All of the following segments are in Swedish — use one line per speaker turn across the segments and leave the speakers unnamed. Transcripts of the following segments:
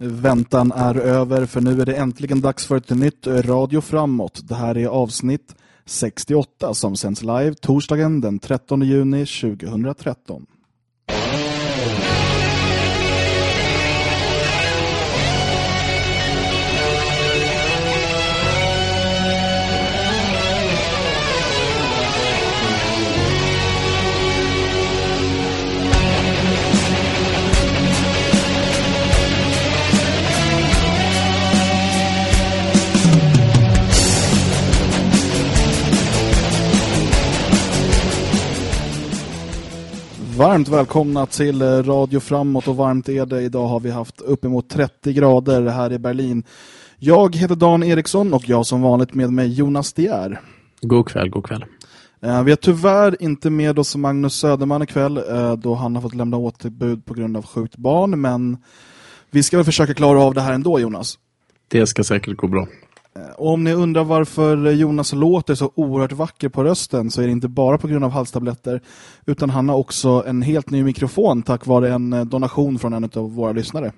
Väntan är över för nu är det äntligen dags för ett nytt Radio Framåt. Det här är avsnitt 68 som sänds live torsdagen den 13 juni 2013. Varmt välkomna till Radio Framåt och varmt är det. Idag har vi haft uppemot 30 grader här i Berlin. Jag heter Dan Eriksson och jag som vanligt med mig Jonas Dier.
God kväll, god kväll.
Eh, vi har tyvärr inte med oss Magnus Söderman ikväll eh, då han har fått lämna återbud på grund av sjukt barn men vi ska väl försöka klara av det här ändå Jonas.
Det ska säkert gå bra.
Eh, och om ni undrar varför Jonas låter så oerhört vacker på rösten så är det inte bara på grund av halstabletter utan han har också en helt ny mikrofon tack vare en eh, donation från en av våra lyssnare.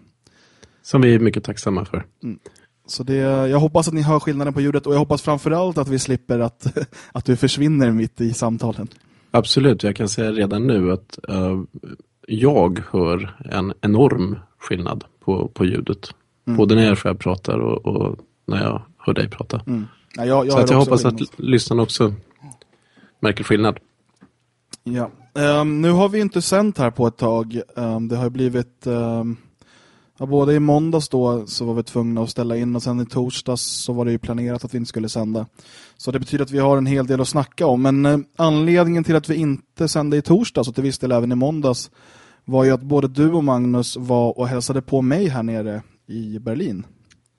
Som vi är mycket tacksamma för. Mm.
Så det, jag hoppas att ni hör skillnaden på ljudet och jag hoppas framförallt att vi slipper att, att du försvinner mitt i samtalen.
Absolut, jag kan säga redan nu att uh, jag hör en enorm skillnad på, på ljudet. Mm. Både när jag själv pratar och, och när jag hör dig prata. Mm. Ja, jag, jag så jag hoppas att lyssnarna också märker skillnad.
Ja. Um, nu har vi inte sänt här på ett tag. Um, det har blivit... Um, ja, både i måndags då så var vi tvungna att ställa in och sen i torsdags så var det ju planerat att vi inte skulle sända. Så det betyder att vi har en hel del att snacka om. Men uh, anledningen till att vi inte sände i torsdags och till viss del även i måndags var ju att både du och Magnus var och hälsade på mig här nere i Berlin.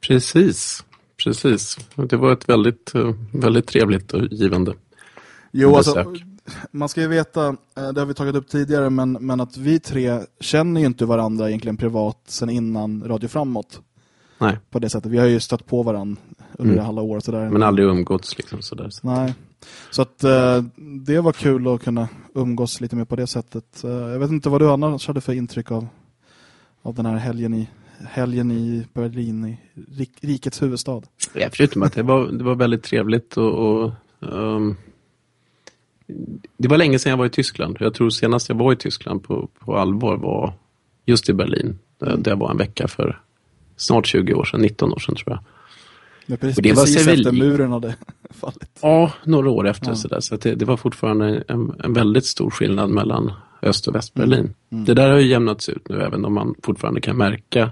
Precis precis. Det var ett väldigt, eh, väldigt trevligt och givande
Jo, alltså, man ska ju veta, eh, det har vi tagit upp tidigare, men, men att vi tre känner ju inte varandra egentligen privat sen innan Radio Framåt.
Nej.
På det sättet. Vi har ju stött på varandra under mm. alla år. Sådär.
Men aldrig umgåtts liksom sådär.
Så. Nej. Så att uh, det var kul att kunna umgås lite mer på det sättet. Uh, jag vet inte vad du annars hade för intryck av, av den här helgen i helgen i Berlin, i rik, rikets huvudstad.
Ja, förutom att det var, det var väldigt trevligt och, och um, det var länge sedan jag var i Tyskland. Jag tror senast jag var i Tyskland på, på allvar var just i Berlin. Mm. Där jag var en vecka för snart 20 år sedan, 19 år sedan tror jag.
Men precis, och det precis var Sevilla. efter muren hade fallit.
Ja, några år efter ja. sådär. Så det, det, var fortfarande en, en, väldigt stor skillnad mellan Öst- och Västberlin. Mm. Mm. Det där har ju jämnats ut nu, även om man fortfarande kan märka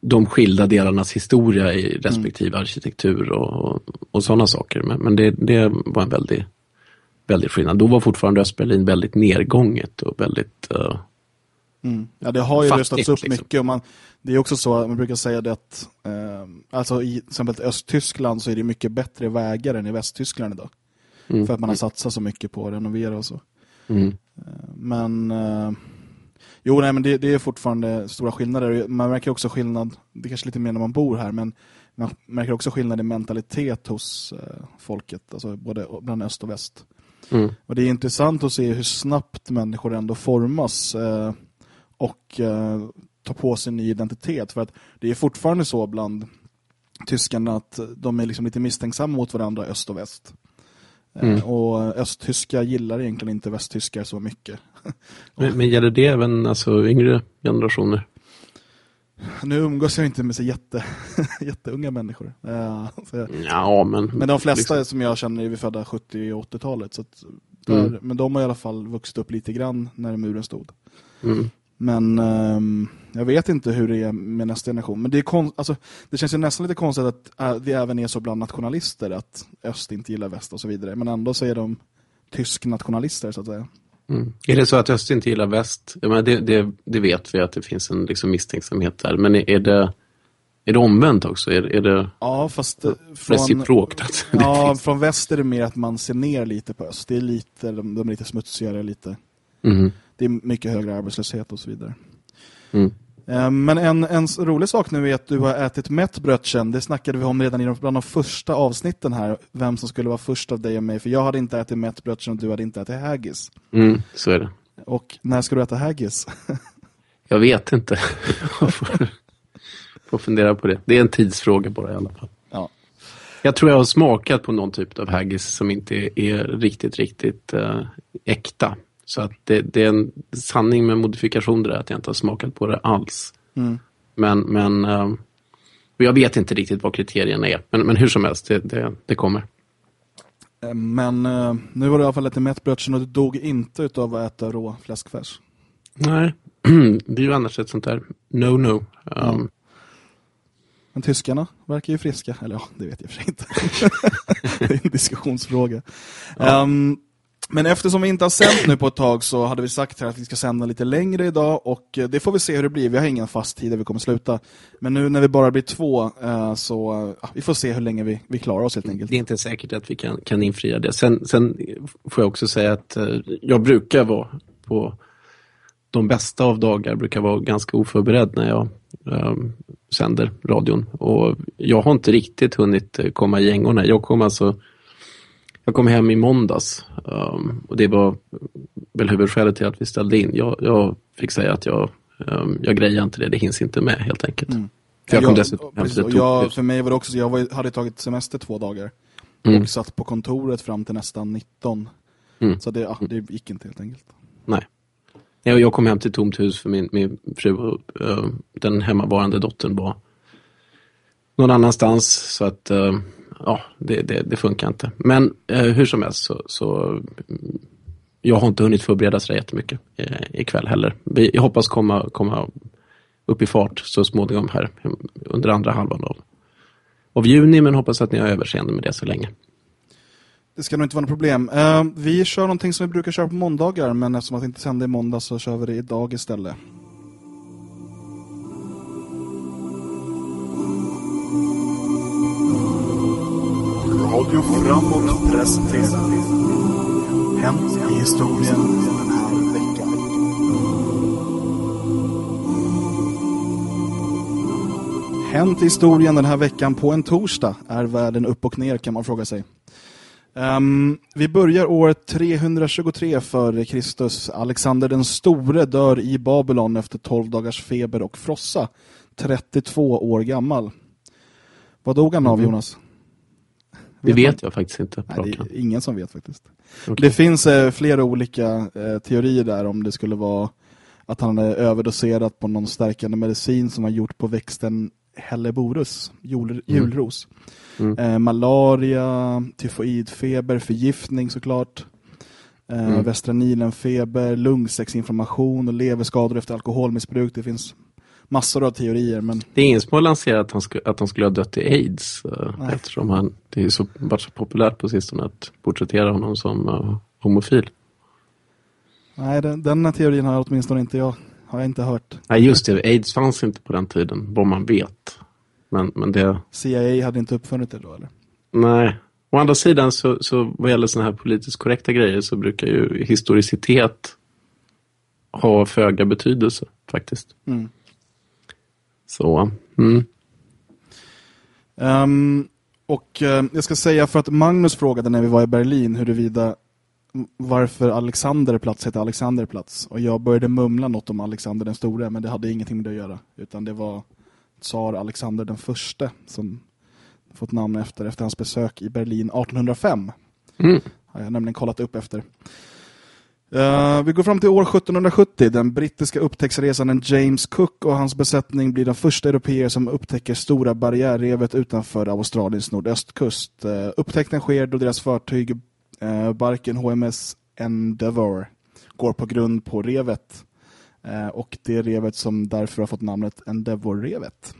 de skilda delarnas historia i respektive mm. arkitektur och, och, och sådana saker. Men, men det, det, var en väldigt, väldigt skillnad. Då var fortfarande Östberlin väldigt nedgånget och väldigt uh,
mm. Ja, det har ju röstats upp liksom. mycket. Och man, det är också så, man brukar säga det att eh, alltså i till exempel Östtyskland så är det mycket bättre vägar än i Västtyskland idag. Mm. För att man har satsat så mycket på att renovera och så.
Mm.
Eh, men eh, Jo, nej, men det, det, är fortfarande stora skillnader. Man märker också skillnad, det är kanske lite mer när man bor här, men man märker också skillnad i mentalitet hos eh, folket, alltså både bland öst och väst. Mm. Och det är intressant att se hur snabbt människor ändå formas eh, och eh, tar på sig en ny identitet. För att det är fortfarande så bland tyskarna att de är liksom lite misstänksamma mot varandra, öst och väst. Eh, mm. Och östtyska gillar egentligen inte västtyskar så mycket.
men, men gäller det även alltså, yngre generationer?
Nu umgås jag inte med så jätte, jätteunga människor.
Uh, jag, ja, men,
men de flesta liksom... som jag känner är födda 70- och 80-talet. mm. Men de har i alla fall vuxit upp lite grann när muren stod.
Mm.
Men um, jag vet inte hur det är med nästa generation. Men det, är alltså, det känns ju nästan lite konstigt att äh, det även är så bland nationalister att öst inte gillar väst och så vidare. Men ändå så är de tysk nationalister så att säga.
Mm. Är det så att öst inte gillar väst? Ja, det, det, det, vet vi att det finns en liksom, misstänksamhet där. Men är det, är det omvänt också? Är, är det
ja, fast eh,
från, reciprokt? Att
ja, från väst är det mer att man ser ner lite på öst. Det är lite, de, de är lite smutsigare, lite.
Mm.
Det är mycket högre arbetslöshet och så vidare.
Mm.
Eh, men en, en rolig sak nu är att du har ätit mättbrötchen. Det snackade vi om redan i bland de första avsnitten här. Vem som skulle vara först av dig och mig. För jag hade inte ätit mättbrötchen och du hade inte ätit haggis.
Mm, så är det.
Och när ska du äta haggis?
Jag vet inte. Jag får, får fundera på det. Det är en tidsfråga bara i alla fall.
Ja.
Jag tror jag har smakat på någon typ av haggis som inte är, är riktigt, riktigt äh, äkta. Så att det, det, är en sanning med modifikation det där, att jag inte har smakat på det alls.
Mm.
Men, men äh, jag vet inte riktigt vad kriterierna är. Men, men hur som helst, det, det, det kommer.
Eh, men uh, nu var du i alla fall lite mätt brötchen och du dog inte av att äta rå fläskfärs.
Nej, det är ju annars ett sånt där no-no. Um, ja.
Men tyskarna verkar ju friska. Eller ja, det vet jag för inte. det är en diskussionsfråga. Ja. Um, men eftersom vi inte har sänt nu på ett tag så hade vi sagt här att vi ska sända lite längre idag och eh, det får vi se hur det blir. Vi har ingen fast tid där vi kommer sluta. Men nu när vi bara blir två eh, så eh, vi får se hur länge vi, vi klarar oss helt enkelt.
Det är inte säkert att vi kan, kan infria det. Sen, sen får jag också säga att jag brukar vara på de bästa av dagar brukar vara ganska oförberedd när jag um, sänder radion. Och jag har inte riktigt hunnit komma i gängorna. Jag kom alltså jag kom hem i måndags um, och det var väl huvudskälet till att vi ställde in. Jag, jag fick säga att jag, um, jag grejar inte det, det hinns inte med helt enkelt. Mm.
För jag kom jag, dessutom hem till jag, För mig var det också, jag var, hade tagit semester två dagar mm. och satt på kontoret fram till nästan 19. Mm. Så det, ja, det gick inte helt enkelt.
Nej. Jag kom hem till tomt hus för min, min fru och uh, den hemmavarande dottern var någon annanstans. Så att uh, ja, det, det, det, funkar inte. Men eh, hur som helst så, så jag har inte hunnit förbereda sig jättemycket eh, ikväll heller. Vi, jag hoppas komma, komma upp i fart så småningom här under andra halvan av, av juni men hoppas att ni har överseende med det så länge.
Det ska nog inte vara något problem. Uh, vi kör någonting som vi brukar köra på måndagar men eftersom att det inte sände i måndag så kör vi det idag istället. Radio Framåt presenterar Hänt i historien den här veckan. Hänt i historien den här veckan på en torsdag är världen upp och ner kan man fråga sig. Um, vi börjar år 323 för Kristus. Alexander den store dör i Babylon efter 12 dagars feber och frossa. 32 år gammal. Vad dog han av, mm. Jonas?
Det vet jag faktiskt inte.
Nej, det är ingen som vet faktiskt. Okay. Det finns eh, flera olika eh, teorier där om det skulle vara att han är överdoserat på någon stärkande medicin som har gjort på växten Helleborus, jul, mm. julros. Mm. Eh, malaria, tyfoidfeber, förgiftning såklart. Eh, mm. Västra Nilenfeber, lungsäcksinflammation och leverskador efter alkoholmissbruk. Det finns massor av teorier. Men...
Det är ingen som har lanserat att han, skulle, att han skulle ha dött i aids. Eh, eftersom han, det är så, varit så populärt på sistone att porträttera honom som uh, homofil.
Nej, den, den teorin har åtminstone inte jag har jag inte hört.
Nej, just det. Aids fanns inte på den tiden, vad man vet. Men, men det...
CIA hade inte uppfunnit det då, eller?
Nej. Å andra sidan, så, så vad gäller sådana här politiskt korrekta grejer så brukar ju historicitet ha föga betydelse, faktiskt. Mm. Så, mm.
Um, och uh, jag ska säga för att Magnus frågade när vi var i Berlin huruvida varför Alexanderplats heter Alexanderplats. Och jag började mumla något om Alexander den store, men det hade ingenting med det att göra. Utan det var tsar Alexander den förste som fått namn efter, efter hans besök i Berlin 1805. Mm. Har jag nämligen kollat upp efter. Uh, vi går fram till år 1770. Den brittiska upptäcktsresanden James Cook och hans besättning blir de första europeer som upptäcker stora barriärrevet utanför Australiens nordöstkust. Uh, upptäckten sker då deras fartyg uh, barken HMS Endeavour går på grund på revet. och det revet som därför har fått namnet Endeavour-revet.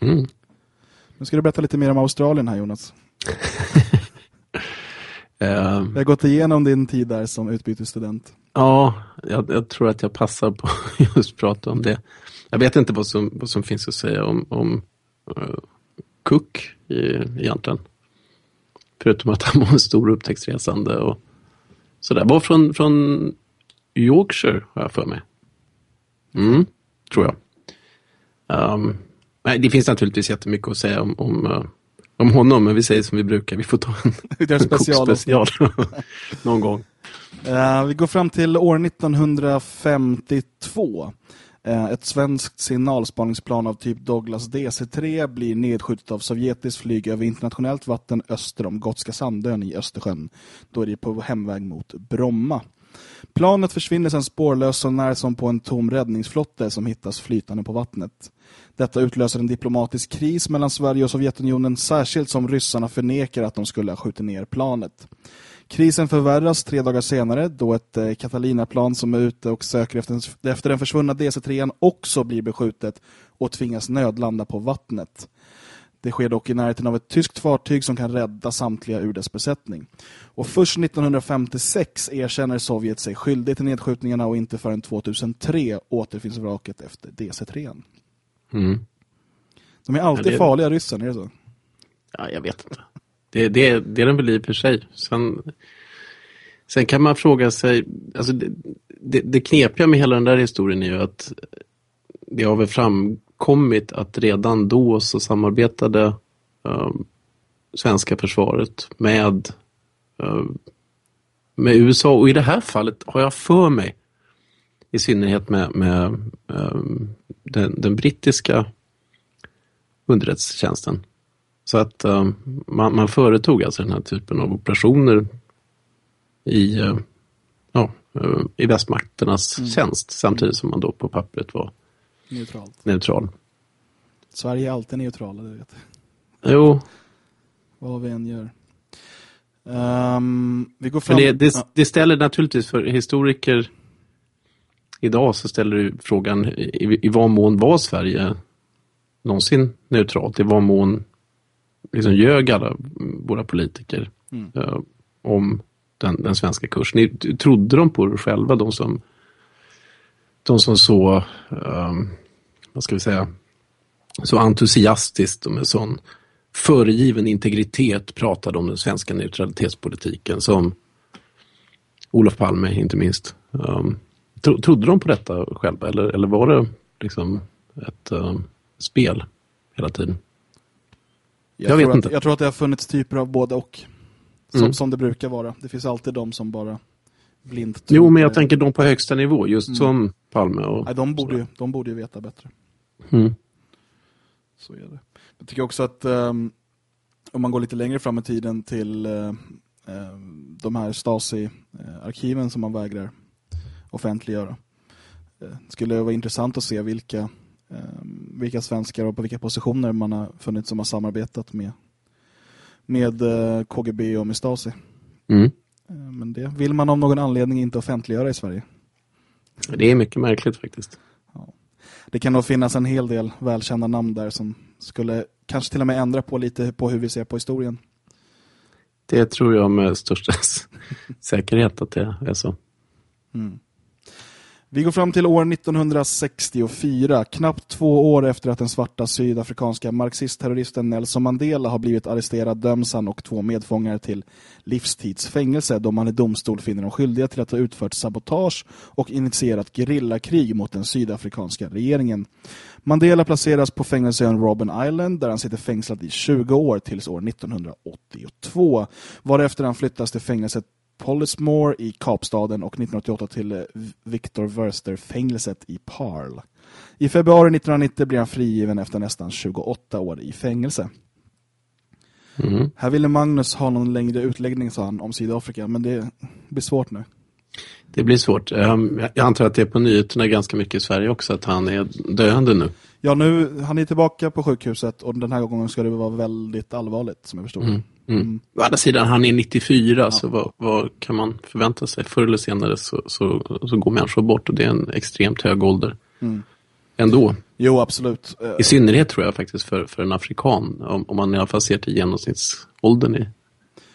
Mm. Nu ska du berätta lite mer om Australien här Jonas. Um, jag har gått igenom din tid där som utbytesstudent.
Ja, jag, jag, tror att jag passar på just prata om det. Jag vet inte vad som, vad som finns att säga om, om uh, Cook i, egentligen. Förutom att han var en stor upptäcktsresande och sådär. Var från, från Yorkshire har jag för mig. Mm, tror jag. Um, nej, det finns naturligtvis jättemycket att säga om, om uh, om honom, men vi säger som vi brukar. Vi får ta en,
en special,
någon gång.
Uh, vi går fram till år 1952. Eh, ett svenskt signalspaningsplan av typ Douglas DC-3 blir nedskjutet av sovjetiskt flyg över internationellt vatten öster om Gotska Sandön i Östersjön. Då är det på hemväg mot Bromma. Planet försvinner sedan spårlöst så när som på en tom räddningsflotte som hittas flytande på vattnet. Detta utlöser en diplomatisk kris mellan Sverige och Sovjetunionen särskilt som ryssarna förnekar att de skulle ha skjutit ner planet. Krisen förvärras tre dagar senare då ett eh, Catalina-plan som är ute och söker efter, efter den försvunna DC-3 också blir beskjutet och tvingas nödlanda på vattnet. Det sker dock i närheten av ett tyskt fartyg som kan rädda samtliga ur dess besättning. Och först 1956 erkänner Sovjet sig skyldig till nedskjutningarna och inte förrän 2003 återfinns vraket efter DC-3.
Mm.
De är alltid
Ja, det-
farliga ryssen, är det så?
Ja, jag vet inte. Det, det, det är den väl i och för sig. Sen, sen kan man fråga sig, alltså det, det, det knepiga med hela den där historien är ju att det har väl framkommit att redan då så samarbetade eh, svenska försvaret med, eh, med USA och i det här fallet har jag för mig i synnerhet med, med eh, den, den brittiska underrättelsetjänsten. Så att eh, man, man företog alltså den här typen av operationer i, eh, ja, eh, i västmakternas tjänst samtidigt som man då på pappret var
Neutralt.
neutral.
Sverige är alltid neutrala, det vet.
Jo,
Vad vi än gör. Ehm, vi går
men
fram...
det, det,
Ja.
det ställer naturligtvis för historiker idag så ställer du frågan i, i vad mån var Sverige någonsin neutralt? I vad mån liksom ljög alla våra politiker
Mm.
eh, om den, den svenska kursen? Ni- Trodde de på det själva, de som, de som så, ehm, vad ska vi säga, så entusiastiskt och med sån föregiven integritet pratade om den svenska neutralitetspolitiken som Olof Palme inte minst. Um, tro, trodde de på detta själva eller, eller var det liksom ett um, spel hela tiden?
Jag,
Jag vet
tror
inte.
Att, jag tror att det har funnits typer av både och. Som,
Mm.
som det brukar vara. Det finns alltid de som bara blint
Jo, men jag
på-
tänker de på högsta nivå, just som Palme och...
Nej, de, borde ju, de borde ju veta bättre.
Mm.
Så är det. Jag tycker också att ehm, om man går lite längre fram i tiden till eh, eh, de här Stasi-arkiven som man vägrar offentliggöra. Eh, skulle det vara intressant att se vilka, eh, vilka svenskar och på vilka positioner man har funnit som har samarbetat med, med eh, KGB och med Stasi.
Mm.
Eh, men det vill man av någon anledning inte offentliggöra i Sverige.
Det är mycket märkligt faktiskt.
Det kan nog finnas en hel del välkända namn där som skulle kanske till och med ändra på lite på hur vi ser på historien.
Det tror jag med största säkerhet att det är så.
Vi går fram till år 1964, knappt två år efter att den svarta sydafrikanska marxistterroristen Nelson Mandela har blivit arresterad döms han och två medfångar till livstidsfängelse då man i domstol finner dem skyldiga till att ha utfört sabotage och initierat gerillakrig mot den sydafrikanska regeringen. Mandela placeras på fängelseön Robben Island där han sitter fängslad i 20 år tills år 1982 varefter han flyttas till fängelset Polismore i Kapstaden och 1988 till eh, Victor Verster-fängelset i Parl. I februari 1990 blir han frigiven efter nästan 28 år i fängelse.
Mm.
Här ville Magnus ha någon längre utläggning, sa han, om Sydafrika, men det blir svårt nu.
Det blir svårt. Um, jag antar att det är på nyheterna ganska mycket i Sverige också att han är döende nu.
Ja, nu, han är tillbaka på sjukhuset och den här gången ska det vara väldigt allvarligt, som jag förstår.
Mm. Mm. Å andra sidan, han är 94, så vad, vad kan man förvänta sig? Förr eller senare så, så, så går människor bort och det är en extremt hög ålder.
Mm.
Ändå.
Jo, absolut. Eh,
I synnerhet tror jag faktiskt för, för en afrikan, om, om man i alla fall ser till genomsnittsåldern i,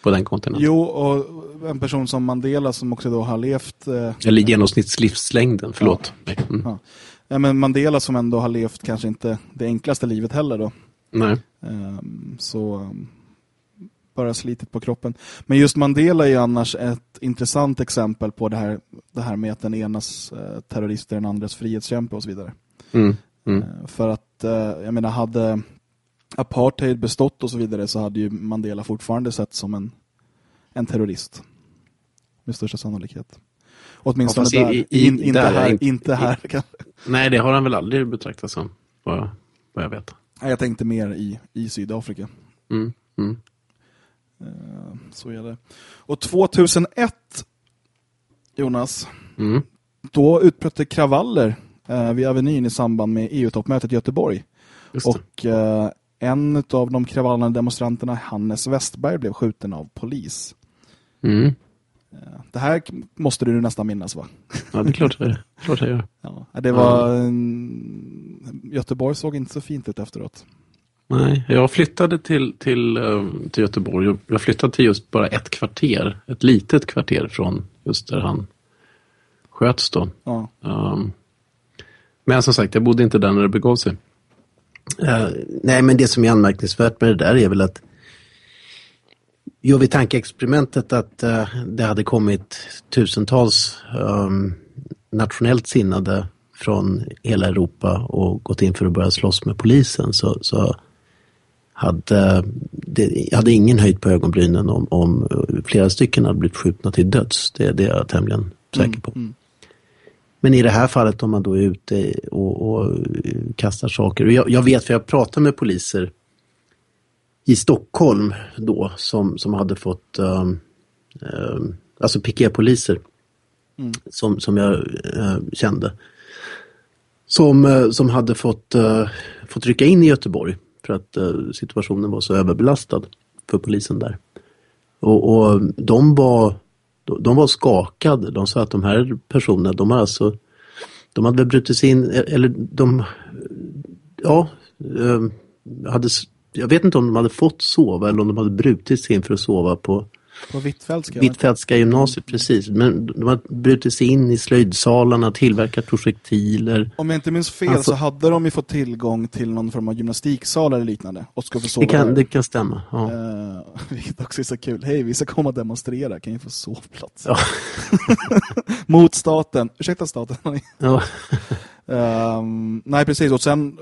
på den kontinenten.
Jo, och en person som Mandela som också då har levt... Eh,
Eller genomsnittslivslängden, förlåt. mig. Mm.
ja. Ja, men Mandela som ändå har levt kanske inte det enklaste livet heller då.
Nej.
Ehm, så bara slitit på kroppen. Men just Mandela är ju annars ett intressant exempel på det här, det här med att den enas eh, terrorist är den andres frihetskämpe och så vidare.
Mm. Mm.
Eh, för att, eh, jag menar, hade apartheid bestått och så vidare så hade ju Mandela fortfarande sett som en, en terrorist. Med största sannolikhet. Åtminstone ja, där. I, i, in, inte, där här, inte, inte här kanske.
Nej, det har han väl aldrig betraktat som, vad, vad jag vet.
Jag tänkte mer i, i Sydafrika.
Mm, mm.
Uh, så är det. Och 2001, Jonas,
mm.
då utbröt det kravaller uh, vid Avenyn i samband med EU-toppmötet i Göteborg. Och uh, en av de kravallande demonstranterna, Hannes Westberg, blev skjuten av polis.
Mm.
Det här måste du nästan minnas va?
Ja, det är klart, det är. klart jag gör.
Ja, det var... Ja. Göteborg såg inte så fint ut efteråt.
Nej, jag flyttade till, till, eh, till Göteborg. Jag flyttade till just bara ett kvarter. Ett litet kvarter från just där han sköts då.
Ja.
Um, men som sagt, jag bodde inte där när det begav sig. Uh, nej, men det som är anmärkningsvärt med det där är väl att gör vi tankeexperimentet att uh, det hade kommit tusentals um, nationellt sinnade från hela Europa och gått in för att börja slåss med polisen så, så hade, det, hade ingen höjt på ögonbrynen om, om flera stycken hade blivit skjutna till döds. Det, det är jag tämligen säker på. Mm, mm. Men i det här fallet om man då är ute och, och kastar saker. Och jag, jag vet för jag pratar med poliser i Stockholm då som, som hade fått um, um, alltså piketpoliser mm. som, som jag uh, kände. Som, uh, som hade fått, uh, fått rycka in i Göteborg för att situationen var så överbelastad för polisen där. Och, och de var de var skakade. De sa att de här personerna, de har alltså de hade brutit sig in, eller de ja, ehm, hade, jag vet inte om de hade fått sova eller om de hade brutit sig in för att sova på
på Hvitfeldtska?
Hvitfeldtska gymnasiet, precis. Men de har brutit sig in i slöjdsalarna, tillverkat projektiler.
Om jag inte minns fel alltså, så hade de ju fått tillgång till någon form av gymnastiksal eller liknande. Och ska få sova
det, kan, det kan stämma. Ja.
Uh, vilket också är så kul. Hej, vi ska komma och demonstrera. Kan ju få sovplats?
Ja.
Mot staten. Ursäkta staten.
ja.
Um, nej, precis. Och sen,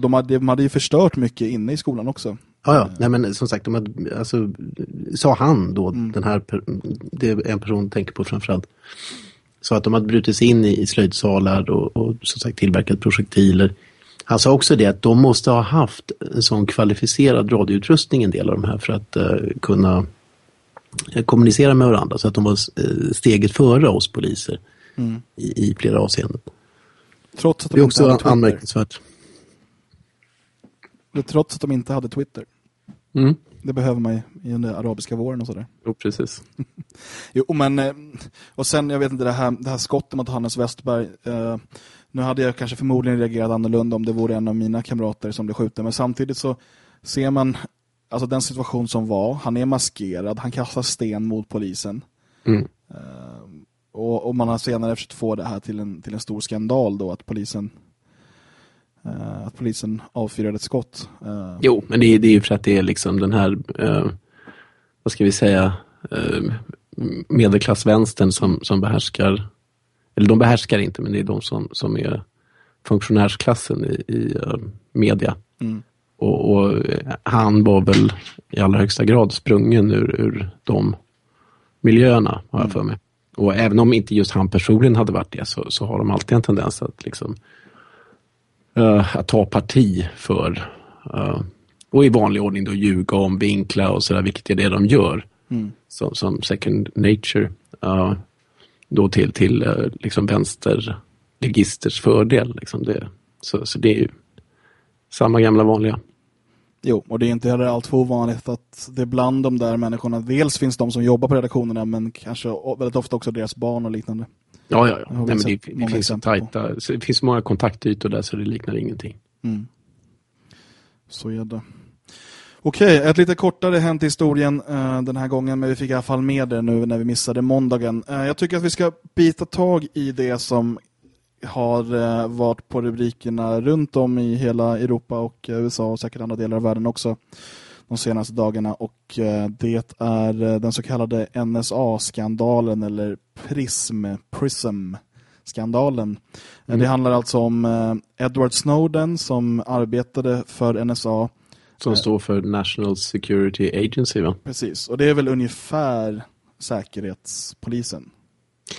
de hade, de hade ju förstört mycket inne i skolan också.
Ja, ja. Nej, men som sagt, de hade, alltså, sa han då, mm. den här, det är en person tänker på framförallt. Så att de hade brutit sig in i, slöjdsalar och, och som sagt tillverkat projektiler. Han sa också det att de måste ha haft en sån kvalificerad radioutrustning en del av de här för att uh, kunna uh, kommunicera med varandra så att de var steget före oss poliser mm. i, i flera avseenden.
Trots att de
det är också anmärkningsvärt.
Trots att de inte hade Twitter.
Mm.
Det behöver man ju i den arabiska våren och sådär.
Jo, precis.
jo, men eh, och sen, jag vet inte, det här, det här skottet mot Hannes Westberg. Eh, nu hade jag kanske förmodligen reagerat annorlunda om det vore en av mina kamrater som blev skjuten. Men samtidigt så ser man alltså den situation som var. Han är maskerad, han kastar sten mot polisen.
Mm.
Eh, och, och, man har senare försökt få det här till en, till en stor skandal då, att polisen Uh, att polisen avfyrade ett skott.
Uh, jo, men det är, det är ju för att det är liksom den här, uh, vad ska vi säga, medelklassvänstern som, som behärskar, eller de behärskar inte, men det är de som, som är funktionärsklassen i, i media.
Mm.
Och, och, han var väl i allra högsta grad sprungen ur, ur de miljöerna, har jag mm. för mig. Och även om inte just han personligen hade varit det så, så har de alltid en tendens att liksom uh, att ta parti för uh, och i vanlig ordning då ljuga om, vinkla och sådär, vilket är det de gör.
Mm.
Som, som second nature. Uh, då till, till uh, liksom vänsterlegisters fördel. Liksom det. Så, så det är ju samma gamla vanliga.
Jo, och det är inte heller allt för ovanligt att det bland de där människorna dels finns de som jobbar på redaktionerna men kanske väldigt ofta också deras barn och liknande.
Ja, ja, ja. Nej, men det, det finns tajta, det finns många kontaktytor där så det liknar ingenting.
Mm. Så är det. Okej, ett lite kortare hänt historien uh, den här gången, men vi fick i alla fall med det nu när vi missade måndagen. Uh, jag tycker att vi ska bita tag i det som har uh, varit på rubrikerna runt om i hela Europa och USA och säkert andra delar av världen också de senaste dagarna och eh, det är eh, den så kallade NSA-skandalen eller PRISM, PRISM-skandalen. Mm. Det handlar alltså om eh, Edward Snowden som arbetade för NSA.
Som står för National Security Agency va?
Precis, och det är väl ungefär säkerhetspolisen.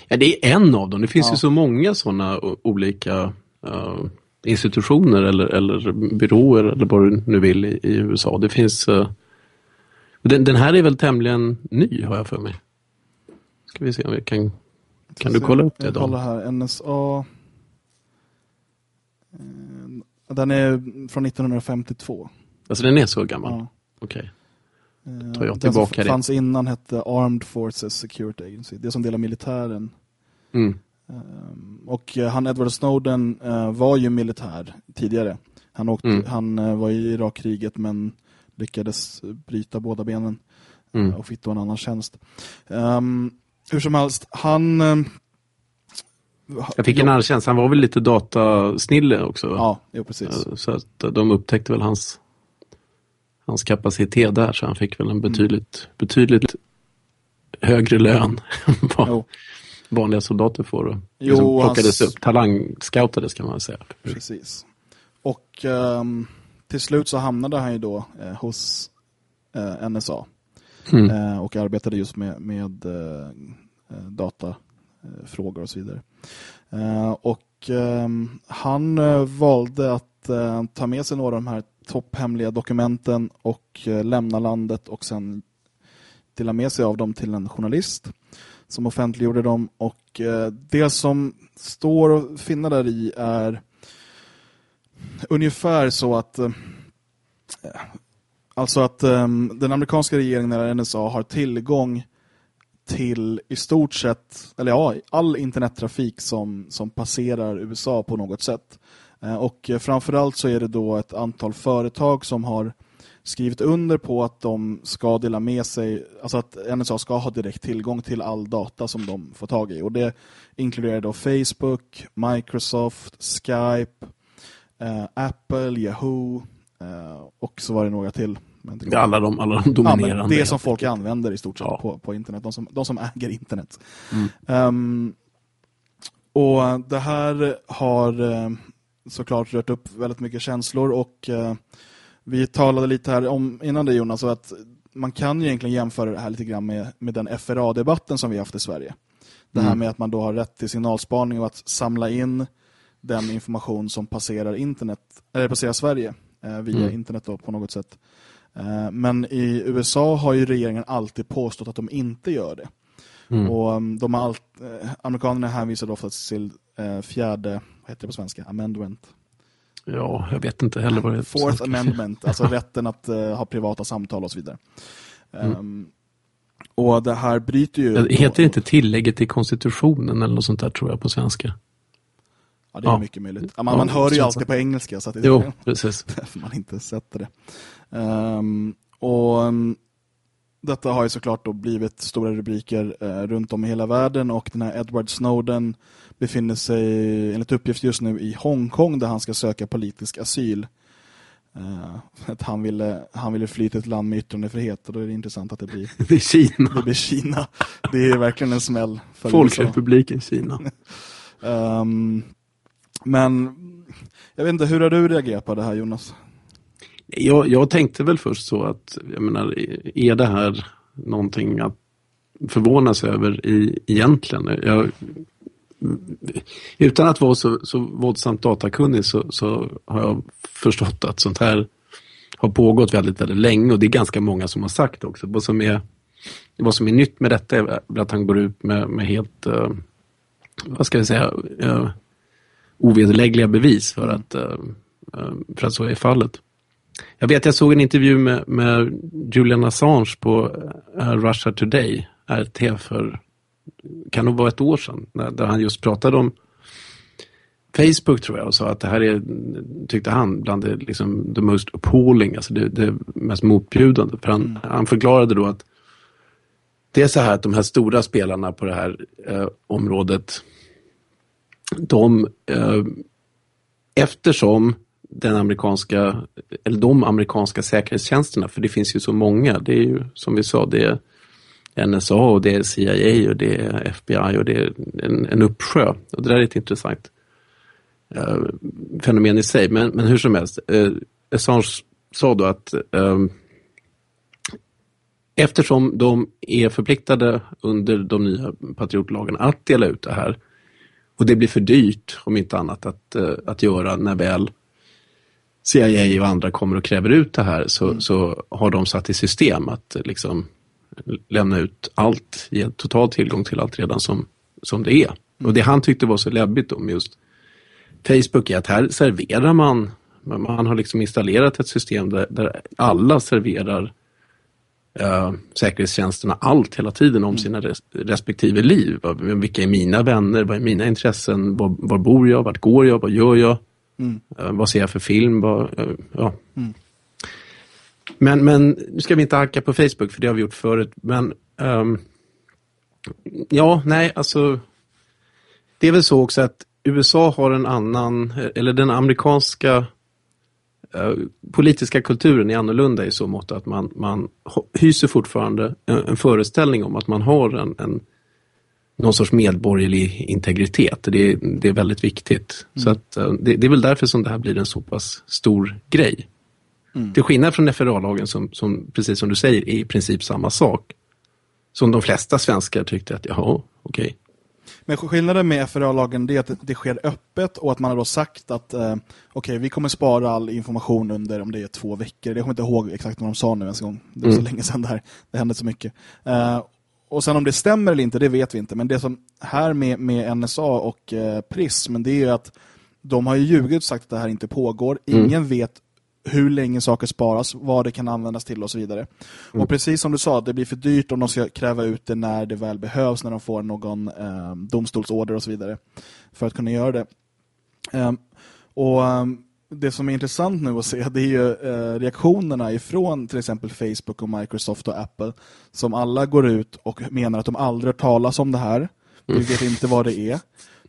Ja, det är en av dem. Det finns
Ja.
ju så många sådana olika eh, institutioner eller, eller byråer eller vad du nu vill i, i USA. Det finns... eh, den, den här är väl tämligen ny har jag för mig. Ska vi se om vi kan... Kan du
Se,
kolla upp det
Jag kollar här, NSA. Eh, Den är från 1952.
Alltså den är så gammal?
Ja.
Okej.
Eh,
Tar jag
Den som
det.
fanns innan hette Armed Forces Security Agency. Det som delar militären.
Mm.
Ehm, Och eh, han Edward Snowden eh, var ju militär tidigare. Han, åkte,
Mm.
han eh, var i Irakkriget men lyckades bryta båda benen
Mm.
eh, och fick då en annan tjänst. Ehm, hur som helst, han... eh,
Jag fick en annan känsla. Han var väl lite datasnille också?
Ja, jo, precis.
Eh, Så att eh, de upptäckte väl hans, hans kapacitet där. Så han fick väl en betydligt, betydligt högre lön än vad
Jo,
vanliga soldater får. Och
Jo,
liksom plockades
hans-
upp, talangscoutades kan man säga.
precis. Och ehm, till slut så hamnade han ju då eh, hos eh, NSA.
Mm.
eh, och arbetade just med, med eh, eh, datafrågor och så vidare. Eh, och ehm, han valde att ta med sig några av de här topphemliga dokumenten och eh, lämna landet och sen dela med sig av dem till en journalist som offentliggjorde dem. Och eh, det som står att finna där i är ungefär så att eh, Alltså att eh, den amerikanska regeringen eller NSA har tillgång till i stort sett, eller ja, all internettrafik som, som passerar USA på något sätt. Eh, och framförallt så är det då ett antal företag som har skrivit under på att de ska dela med sig, alltså att NSA ska ha direkt tillgång till all data som de får tag i. Och det inkluderar då Facebook, Microsoft, Skype, eh, Apple, Yahoo eh, och så var det några till. men
Alla de, alla de
Ja,
dominerande.
men det som folk använder i stort sett
Ja.
på, på internet, de som, de som äger internet.
Mm.
Ehm, och det här har eh, såklart rört upp väldigt mycket känslor och eh, vi talade lite här om innan det Jonas, så att man kan ju egentligen jämföra det här lite grann med, med den FRA-debatten som vi haft i Sverige. Det här
Mm.
med att man då har rätt till signalspaning och att samla in den information som passerar internet, eller passerar Sverige eh, via
Mm.
internet då, på något sätt. Eh, men i USA har ju regeringen alltid påstått att de inte gör det.
Mm.
Och um, de har allt, eh, amerikanerna hänvisar ofta till eh, fjärde, heter det på svenska, amendment.
Ja, jag vet inte heller vad det är.
Fourth amendment, alltså rätten att eh, ha privata samtal och så vidare.
Mm.
Ehm, och det här bryter ju...
Det Heter det inte tillägget till konstitutionen eller något sånt där tror jag på svenska?
Ja, det är
Ja.
mycket möjligt. Man,
Ja,
man hör ju alltid på engelska så att det
Jo, precis.
därför man inte sätter det. Ehm, och um, detta har ju såklart då blivit stora rubriker eh, runt om i hela världen och den här Edward Snowden befinner sig enligt uppgift just nu i Hongkong där han ska söka politisk asyl. Eh, att han ville, han ville fly till ett land med yttrandefrihet och då är det intressant att det blir,
Det är Kina.
det blir Kina. Det är verkligen en smäll för.
Folkrepubliken Kina.
Ehm, men jag vet inte, hur har du reagerat på det här Jonas?
Jag, jag tänkte väl först så att, jag menar, är det här någonting att förvånas över i, egentligen? Jag, utan att vara så, så våldsamt datakunnig så, så har jag förstått att sånt här har pågått väldigt, väldigt länge och det är ganska många som har sagt också. Vad som är, vad som är nytt med detta är att han går ut med, med helt, uh, vad ska jag säga, eh, uh, ovederläggliga bevis för att, uh, för att så är fallet. Jag vet, jag såg en intervju med, med Julian Assange på Russia Today, RT, för kan nog vara ett år sedan, när, där han just pratade om Facebook tror jag och sa att det här är, tyckte han, bland det liksom the most appalling, alltså det, det mest motbjudande. För han, han förklarade då att det är så här att de här stora spelarna på det här eh, området, de, eh, eftersom den amerikanska, eller de amerikanska säkerhetstjänsterna, för det finns ju så många, det är ju som vi sa, det är NSA och det är CIA och det är FBI och det är en, en uppsjö. Och det där är ett intressant eh, fenomen i sig. Men, men hur som helst, eh, Assange sa då att eh, eftersom de är förpliktade under de nya patriotlagarna att dela ut det här och det blir för dyrt om inte annat att, uh, att göra när väl CIA och andra kommer och kräver ut det här så, mm. så har de satt i system att liksom lämna ut allt, ge total tillgång till allt redan som, som det är. Mm. Och det han tyckte var så läbbigt om just Facebook är att här serverar man, man har liksom installerat ett system där, där alla serverar uh, säkerhetstjänsterna allt hela tiden om mm. sina res respektive liv. Vilka är mina vänner? Vad är mina intressen? Var, var bor jag? Vart går jag? Vad gör jag? Mm. Uh, vad ser jag för film? Vad, uh, ja. Mm. Men, men nu ska vi inte hacka på Facebook för det har vi gjort förut. Men um, ja, nej, alltså det är väl så också att USA har en annan, eller den amerikanska uh, politiska kulturen är annorlunda i så mått att man, man hyser fortfarande en, en föreställning om att man har en, en någon sorts medborgerlig integritet. Det, det är väldigt viktigt. Mm. Så att, uh, det, det, är väl därför som det här blir en så pass stor grej. Mm. Till skillnad från FRA-lagen som, som, precis som du säger, är i princip samma sak. Som de flesta svenskar tyckte att, jaha, okej. Okay.
Men skillnaden med FRA-lagen är att det sker öppet och att man har då sagt att eh, okej, okay, vi kommer spara all information under om det är två veckor. Jag kommer inte ihåg exakt vad de sa nu ens en gång. Det var mm. så länge sedan det här. Det hände så mycket. Eh, och sen om det stämmer eller inte, det vet vi inte. Men det som här med, med NSA och eh, Prism, det är ju att de har ju ljugit och sagt att det här inte pågår. Mm. Ingen mm. vet hur länge saker sparas, vad det kan användas till och så vidare. Mm. Och precis som du sa, det blir för dyrt om de ska kräva ut det när det väl behövs, när de får någon eh, domstolsorder och så vidare för att kunna göra det. Um, och um, det som är intressant nu att se det är ju eh, reaktionerna ifrån till exempel Facebook och Microsoft och Apple som alla går ut och menar att de aldrig har talas om det här. Vi vet inte vad det är.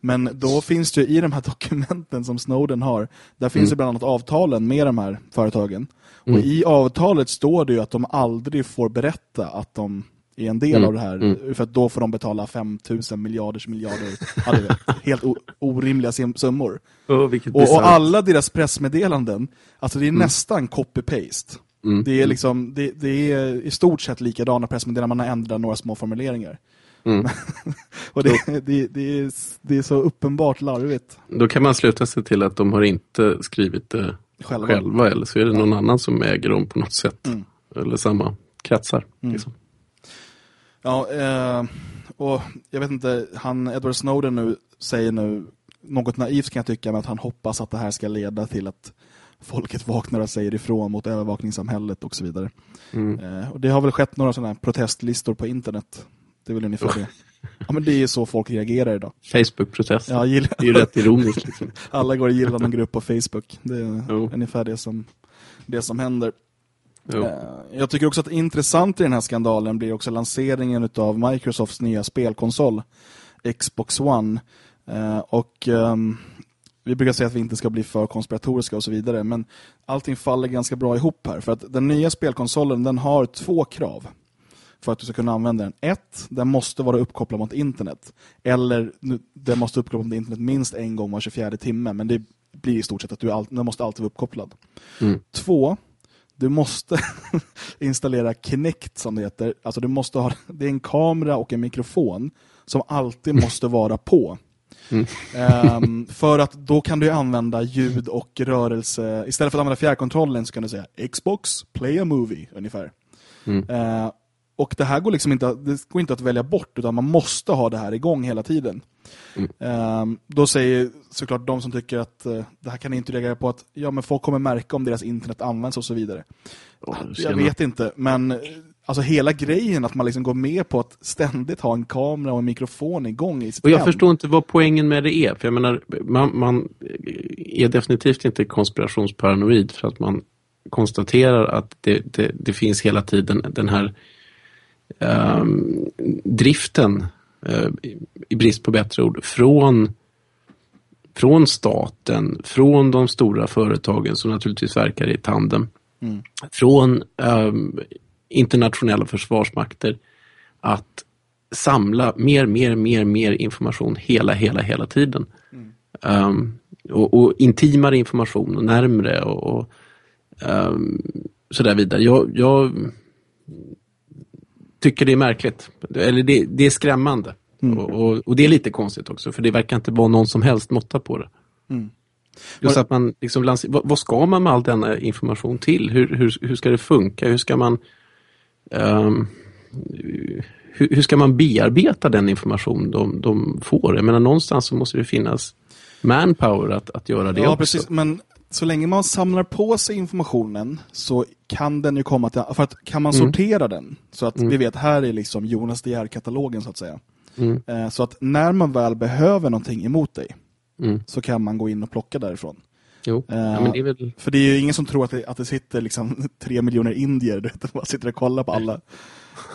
Men då finns det i de här dokumenten som Snowden har, där finns mm. det bland annat avtalen med de här företagen. Mm. Och i avtalet står det ju att de aldrig får berätta att de är en del mm. av det här. Mm. För att då får de betala 5000 miljarders miljarder. alltså, helt orimliga summor.
Oh,
och, och, alla deras pressmeddelanden, alltså det är mm. nästan copy-paste. Mm. Det är liksom det, det, är i stort sett likadana pressmeddelanden, man har ändrat några små formuleringar. Mm. och det, det, det, är, det är så uppenbart larvigt.
Då kan man sluta sig till att de har inte skrivit det själva, själva eller så är det någon annan som äger dem på något sätt. Mm. Eller samma kretsar. Mm. Liksom.
Ja, eh, och jag vet inte, han, Edward Snowden nu säger nu något naivt kan jag tycka med att han hoppas att det här ska leda till att folket vaknar och säger ifrån mot övervakningssamhället och så vidare. Mm. Eh, och det har väl skett några sådana protestlistor på internet det är väl ungefär det. Ja, men det är så folk reagerar idag.
Facebook-protest. Ja, gilla... Det är ju rätt ironiskt. Liksom.
Alla går och gillar någon grupp på Facebook. Det är jo. ungefär det som, det som händer. Jo. Eh, jag tycker också att intressant i den här skandalen blir också lanseringen av Microsofts nya spelkonsol Xbox One. Eh, och um, vi brukar säga att vi inte ska bli för konspiratoriska och så vidare, men allting faller ganska bra ihop här. För att den nya spelkonsolen den har två krav för att du ska kunna använda den. Ett, den måste vara uppkopplad mot internet. Eller den måste uppkopplas mot internet minst en gång var 24 timme. Men det blir i stort sett att du all, den måste alltid vara uppkopplad. Mm. Två, du måste installera Kinect som det heter. Alltså du måste ha, det är en kamera och en mikrofon som alltid måste vara på. Mm. um, för att då kan du använda ljud och rörelse. Istället för att använda fjärrkontrollen så kan du säga Xbox, play a movie ungefär. Mm. Uh, och det här går liksom inte, det går inte att välja bort utan man måste ha det här igång hela tiden. Mm. Um, då säger såklart de som tycker att uh, det här kan ni inte reagera på att ja, men folk kommer märka om deras internet används och så vidare. Oh, jag vet inte, men eh, alltså hela grejen att man liksom går med på att ständigt ha en kamera och en mikrofon igång i sitt
Och jag hem. förstår inte vad poängen med det är. För jag menar, man, man är definitivt inte konspirationsparanoid för att man konstaterar att det, det, det finns hela tiden den här um, driften, uh, i brist på bättre ord, från, från staten, från de stora företagen som naturligtvis verkar i tandem, mm. från um, internationella försvarsmakter att samla mer, mer, mer, mer information hela, hela, hela tiden. Mm. Um, och, och, intimare information och närmre och, och um, sådär vidare. Jag, jag, tycker det är märkligt. Eller det, det är skrämmande. Mm. Och, och, och, det är lite konstigt också, för det verkar inte vara någon som helst måtta på det. Mm. Just att man liksom, vad, vad, ska man med all denna information till? Hur, hur, hur ska det funka? Hur ska man um, hur, hur, ska man bearbeta den information de, de får? Jag menar, någonstans så måste det finnas manpower att, att göra det ja, också. Precis,
men så länge man samlar på sig informationen så kan den ju komma till... För att kan man mm. sortera den så att mm. vi vet, här är liksom Jonas DR-katalogen så att säga. Mm. Eh, så att när man väl behöver någonting emot dig mm. så kan man gå in och plocka därifrån.
Jo, ja, men det är väl...
För det är ju ingen som tror att det, att det sitter liksom tre miljoner indier du vet, bara sitter och kollar på alla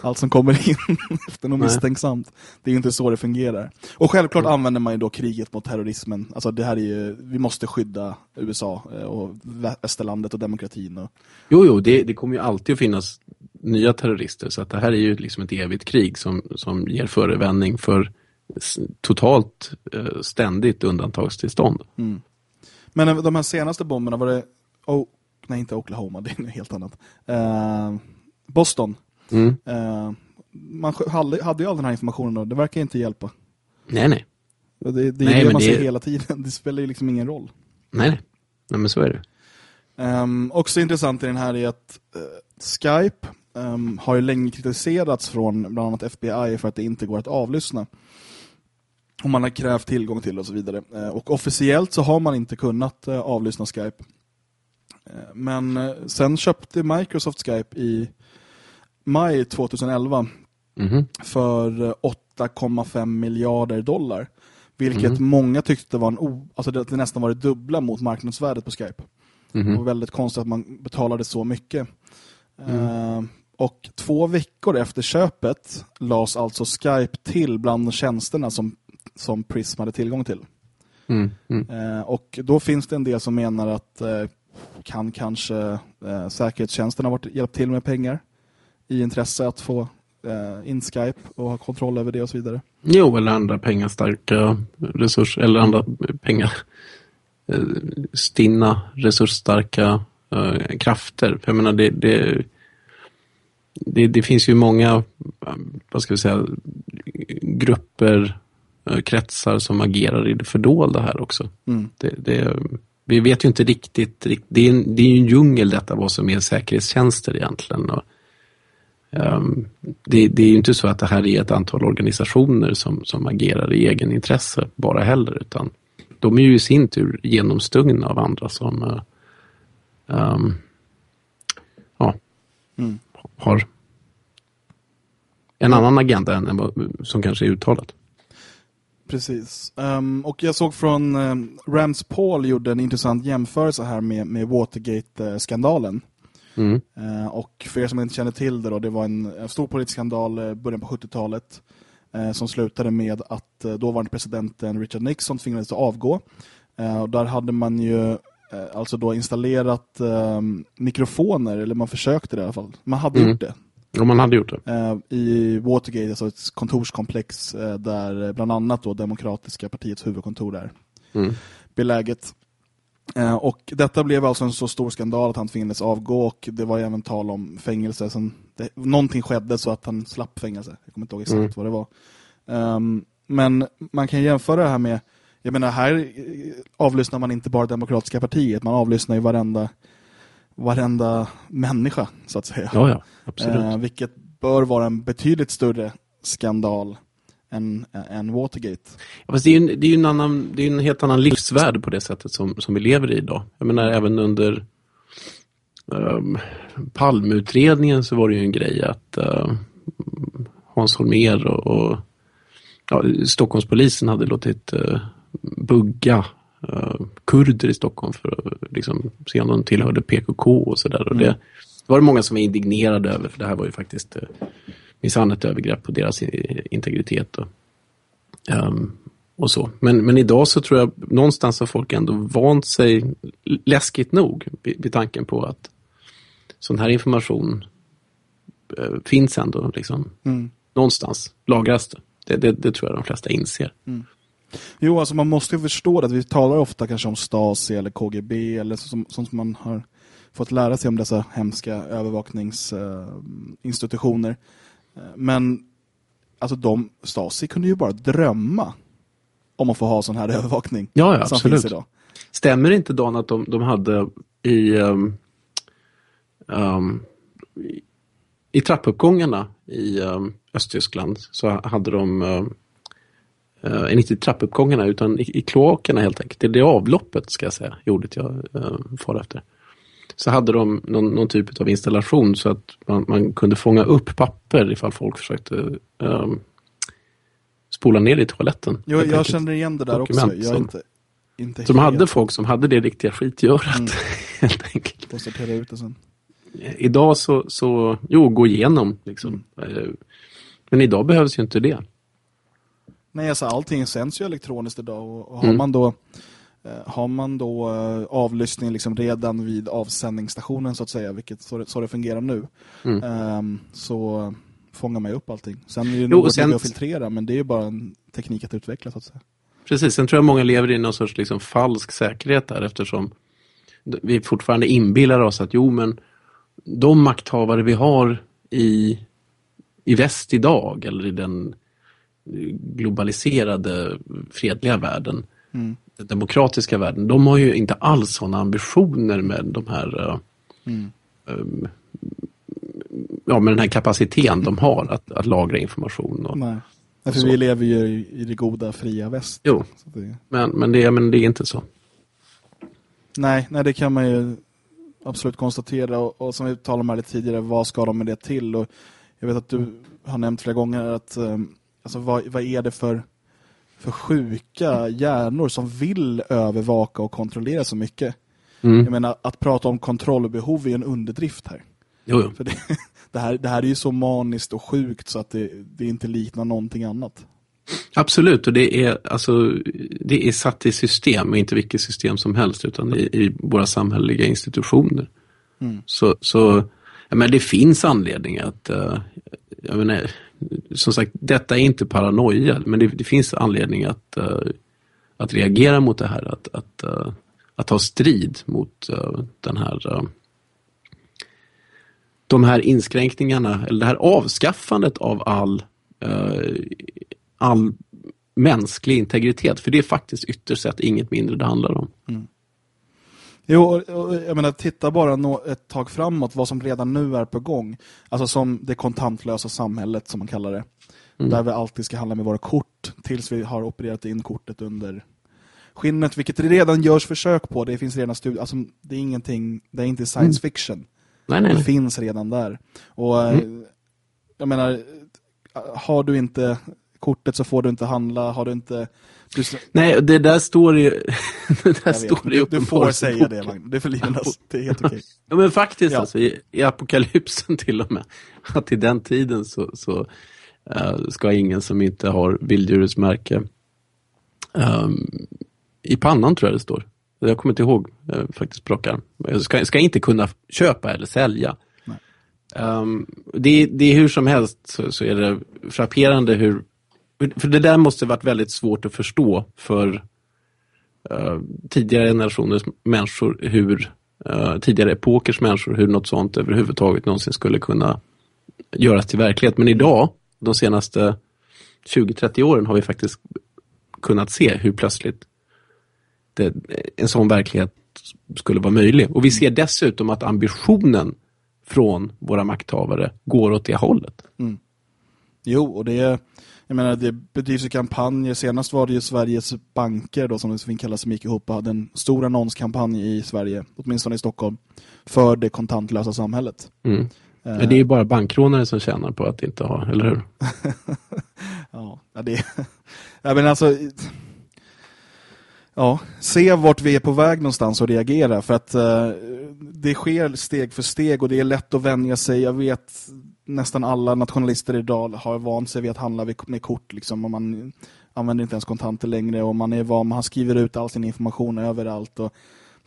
allt som kommer in efter något Nej. misstänksamt. Det är ju inte så det fungerar. Och självklart mm. använder man ju då kriget mot terrorismen. Alltså det här är ju, vi måste skydda USA eh, och västerlandet och demokratin. Och...
Jo, jo, det, det kommer ju alltid att finnas nya terrorister. Så att det här är ju liksom ett evigt krig som, som ger förevändning för totalt eh, ständigt undantagstillstånd. Mm.
Men de här senaste bomberna var det... Oh, nej, inte Oklahoma, det är något helt annat. Uh, Boston. Mm. Uh, man hade, hade ju all den här informationen och det verkar inte hjälpa.
Nej, nej.
Det, det, det är nej, det man det... ser hela tiden. Det spelar ju liksom ingen roll.
Nej, nej. nej men så är det.
Um, också intressant i den här är att uh, Skype um, har ju länge kritiserats från bland annat FBI för att det inte går att avlyssna. Och man har krävt tillgång till och så vidare. Uh, och officiellt så har man inte kunnat uh, avlyssna Skype. Men sen köpte Microsoft Skype i maj 2011 mm -hmm. för 8,5 miljarder dollar. Vilket mm -hmm. många tyckte var en o alltså det, det nästan var det dubbla mot marknadsvärdet på Skype. Mm -hmm. Det var väldigt konstigt att man betalade så mycket. Uh, och två veckor efter köpet lades alltså Skype till bland tjänsterna som, som Prism hade tillgång till. Uh, och då finns det en del som menar att uh, kan kanske uh, säkerhetstjänsten ha varit hjälpt till med pengar i intresse att få eh, in Skype och ha kontroll över det och så vidare.
Jo, eller andra pengastarka resurser, eller andra pengar eh, stinna resursstarka eh, krafter. För jag menar, det, det, det, det, finns ju många, vad ska vi säga, grupper, eh, kretsar som agerar i det fördolda här också. Mm. Det, det, vi vet ju inte riktigt, det är, en, det är en djungel detta vad som är säkerhetstjänster egentligen. Och, Um, det, det, är ju inte så att det här är ett antal organisationer som, som agerar i egen intresse bara heller, utan de är ju i sin tur genomstungna av andra som uh, um, ja, mm. har en annan agenda än vad, som kanske är uttalat.
Precis. Um, och jag såg från um, Rams Paul gjorde en intressant jämförelse här med, med Watergate-skandalen. Mm. Eh, och för er som inte känner till det då, det var en, stor politisk skandal i början på 70-talet eh, som slutade med att eh, dåvarande presidenten Richard Nixon tvingades att avgå. och där hade man ju alltså då installerat mikrofoner, eller man försökte det i alla fall. Man hade mm. gjort det.
Ja, man hade gjort
det. I Watergate, alltså ett kontorskomplex där bland annat då Demokratiska partiets huvudkontor är mm. beläget. Eh, och detta blev alltså en så stor skandal att han tvingades avgå och det var även tal om fängelse. Sen det, någonting skedde så att han slapp fängelse. Jag kommer inte ihåg exakt mm. vad det var. Um, men man kan jämföra det här med, jag menar här avlyssnar man inte bara Demokratiska partiet, man avlyssnar ju varenda, varenda människa så att säga.
Ja, ja, absolut. Uh,
vilket bör vara en betydligt större skandal än, än Watergate.
Ja, fast det är ju det är en, annan, det är en helt annan livsvärld på det sättet som, som vi lever i idag. Jag menar även under um, Palmutredningen så var det ju en grej att uh, Hans Holmér och, och ja, Stockholmspolisen hade låtit uh, bugga kurder i Stockholm för att liksom, se om de tillhörde PKK och sådär. Mm. Det, det var det många som var indignerade över för det här var ju faktiskt minsann ett övergrepp på deras integritet. Och, um, och så. Men, men idag så tror jag någonstans har folk ändå vant sig läskigt nog vid, vid tanken på att sån här information uh, finns ändå liksom mm. någonstans, lagras det. Det, det. det, tror jag de flesta inser. Mm.
Jo, alltså man måste ju förstå att vi talar ofta kanske om Stasi eller KGB eller så, som, som man har fått lära sig om dessa hemska övervakningsinstitutioner. Men alltså de, Stasi kunde ju bara drömma om att få ha sån här övervakning.
Ja, ja absolut. Stämmer inte Dan att de, de hade i, um, um, i, i trappuppgångarna i um, Östtyskland så hade de um, Uh, inte i trappuppgångarna utan i, i kloakerna helt enkelt. Det är det avloppet ska jag säga, i ordet jag uh, far efter. Så hade de någon, någon, typ av installation så att man, man, kunde fånga upp papper ifall folk försökte um, spola ner i toaletten.
Jo, jag känner igen det där Dokument också. Jag är inte, inte
de hade folk som hade det riktiga skitgörat mm. helt enkelt.
Och sortera ut det sen.
Idag så, så jo, gå igenom liksom. Mm. Men idag behövs ju inte det.
Nej, alltså allting sänds ju elektroniskt idag och, och har mm. man då eh, har man då eh, avlyssning liksom redan vid avsändningsstationen så att säga, vilket så, så det fungerar nu, mm. um, så fångar man ju upp allting. Sen är det ju något sen... att filtrera, men det är ju bara en teknik att utveckla så att säga.
Precis, sen tror jag många lever i någon sorts liksom falsk säkerhet där eftersom vi fortfarande inbillar oss att jo men de makthavare vi har i, i väst idag eller i den globaliserade fredliga världen, mm. den demokratiska världen, de har ju inte alls sådana ambitioner med de här uh, mm. um, ja, med den här kapaciteten de har att, att lagra information. Och,
Nej. Och för vi lever ju i det goda, fria väst.
Jo, det... Men, men, det, men det är inte så.
Nej, nej, det kan man ju absolut konstatera. Och, och som vi talade om här tidigare, vad ska de med det till? Och jag vet att du har nämnt flera gånger att um, Alltså vad, vad är det för, för sjuka hjärnor som vill övervaka och kontrollera så mycket? Mm. Jag menar, att prata om kontrollbehov är en underdrift här.
Jo, jo.
För det, det, här, det här är ju så maniskt och sjukt så att det, det inte liknar någonting annat.
Absolut, och det är, alltså, det är satt i system, och inte vilket system som helst, utan i, i våra samhälleliga institutioner. Mm. Så, så men det finns anledning att, uh, jag menar, som sagt, detta är inte paranoia, men det, det finns anledning att, uh, att reagera mot det här, att, att, uh, att ta strid mot uh, den här de här inskränkningarna, eller det här avskaffandet av all, all mänsklig integritet. För det är faktiskt ytterst sett inget mindre det handlar om. Mm.
Jo, jag menar, titta bara ett tag framåt vad som redan nu är på gång. Alltså som det kontantlösa samhället som man kallar det. Mm. Där vi alltid ska handla med våra kort tills vi har opererat in kortet under skinnet, vilket det redan görs försök på. Det finns redan studier. Alltså, det är ingenting, det är inte science mm. fiction.
Nej, nej, nej.
Det finns redan där. Och mm. jag menar, har du inte kortet så får du inte handla. Har du inte
du... Nej, det där står ju...
det där står ju du, du får säga det, Magnus. Det är för livet. Det är helt okej.
ja, men faktiskt, ja. alltså, i, i, apokalypsen till och med, att i den tiden så, så uh, ska ingen som inte har vilddjurets märke um, i pannan tror jag det står. Jag kommer inte ihåg uh, faktiskt plockar. Ska, ska inte kunna köpa eller sälja. Um, det, det är hur som helst så, så är det frapperande hur för det där måste varit väldigt svårt att förstå för uh, tidigare generationers människor hur uh, tidigare epokers människor hur något sånt överhuvudtaget någonsin skulle kunna göras till verklighet. Men idag, de senaste 20-30 åren har vi faktiskt kunnat se hur plötsligt det, en sån verklighet skulle vara möjlig. Och vi ser dessutom att ambitionen från våra makthavare går åt det hållet. Mm.
Jo, och det är jag menar, det bedrivs ju kampanjer. Senast var det ju Sveriges banker då, som det fint kallas, som gick ihop hade en stor annonskampanj i Sverige, åtminstone i Stockholm, för det kontantlösa samhället.
Mm. Uh, det är ju bara bankrånare som tjänar på att inte ha, eller hur?
ja, det jag menar alltså ja, se vart vi är på väg någonstans och reagera för att uh, det sker steg för steg och det är lätt att vänja sig. Jag vet nästan alla nationalister idag har vant sig vid att handla med kort liksom, och man använder inte ens kontanter längre och man är van, man skriver ut all sin information överallt och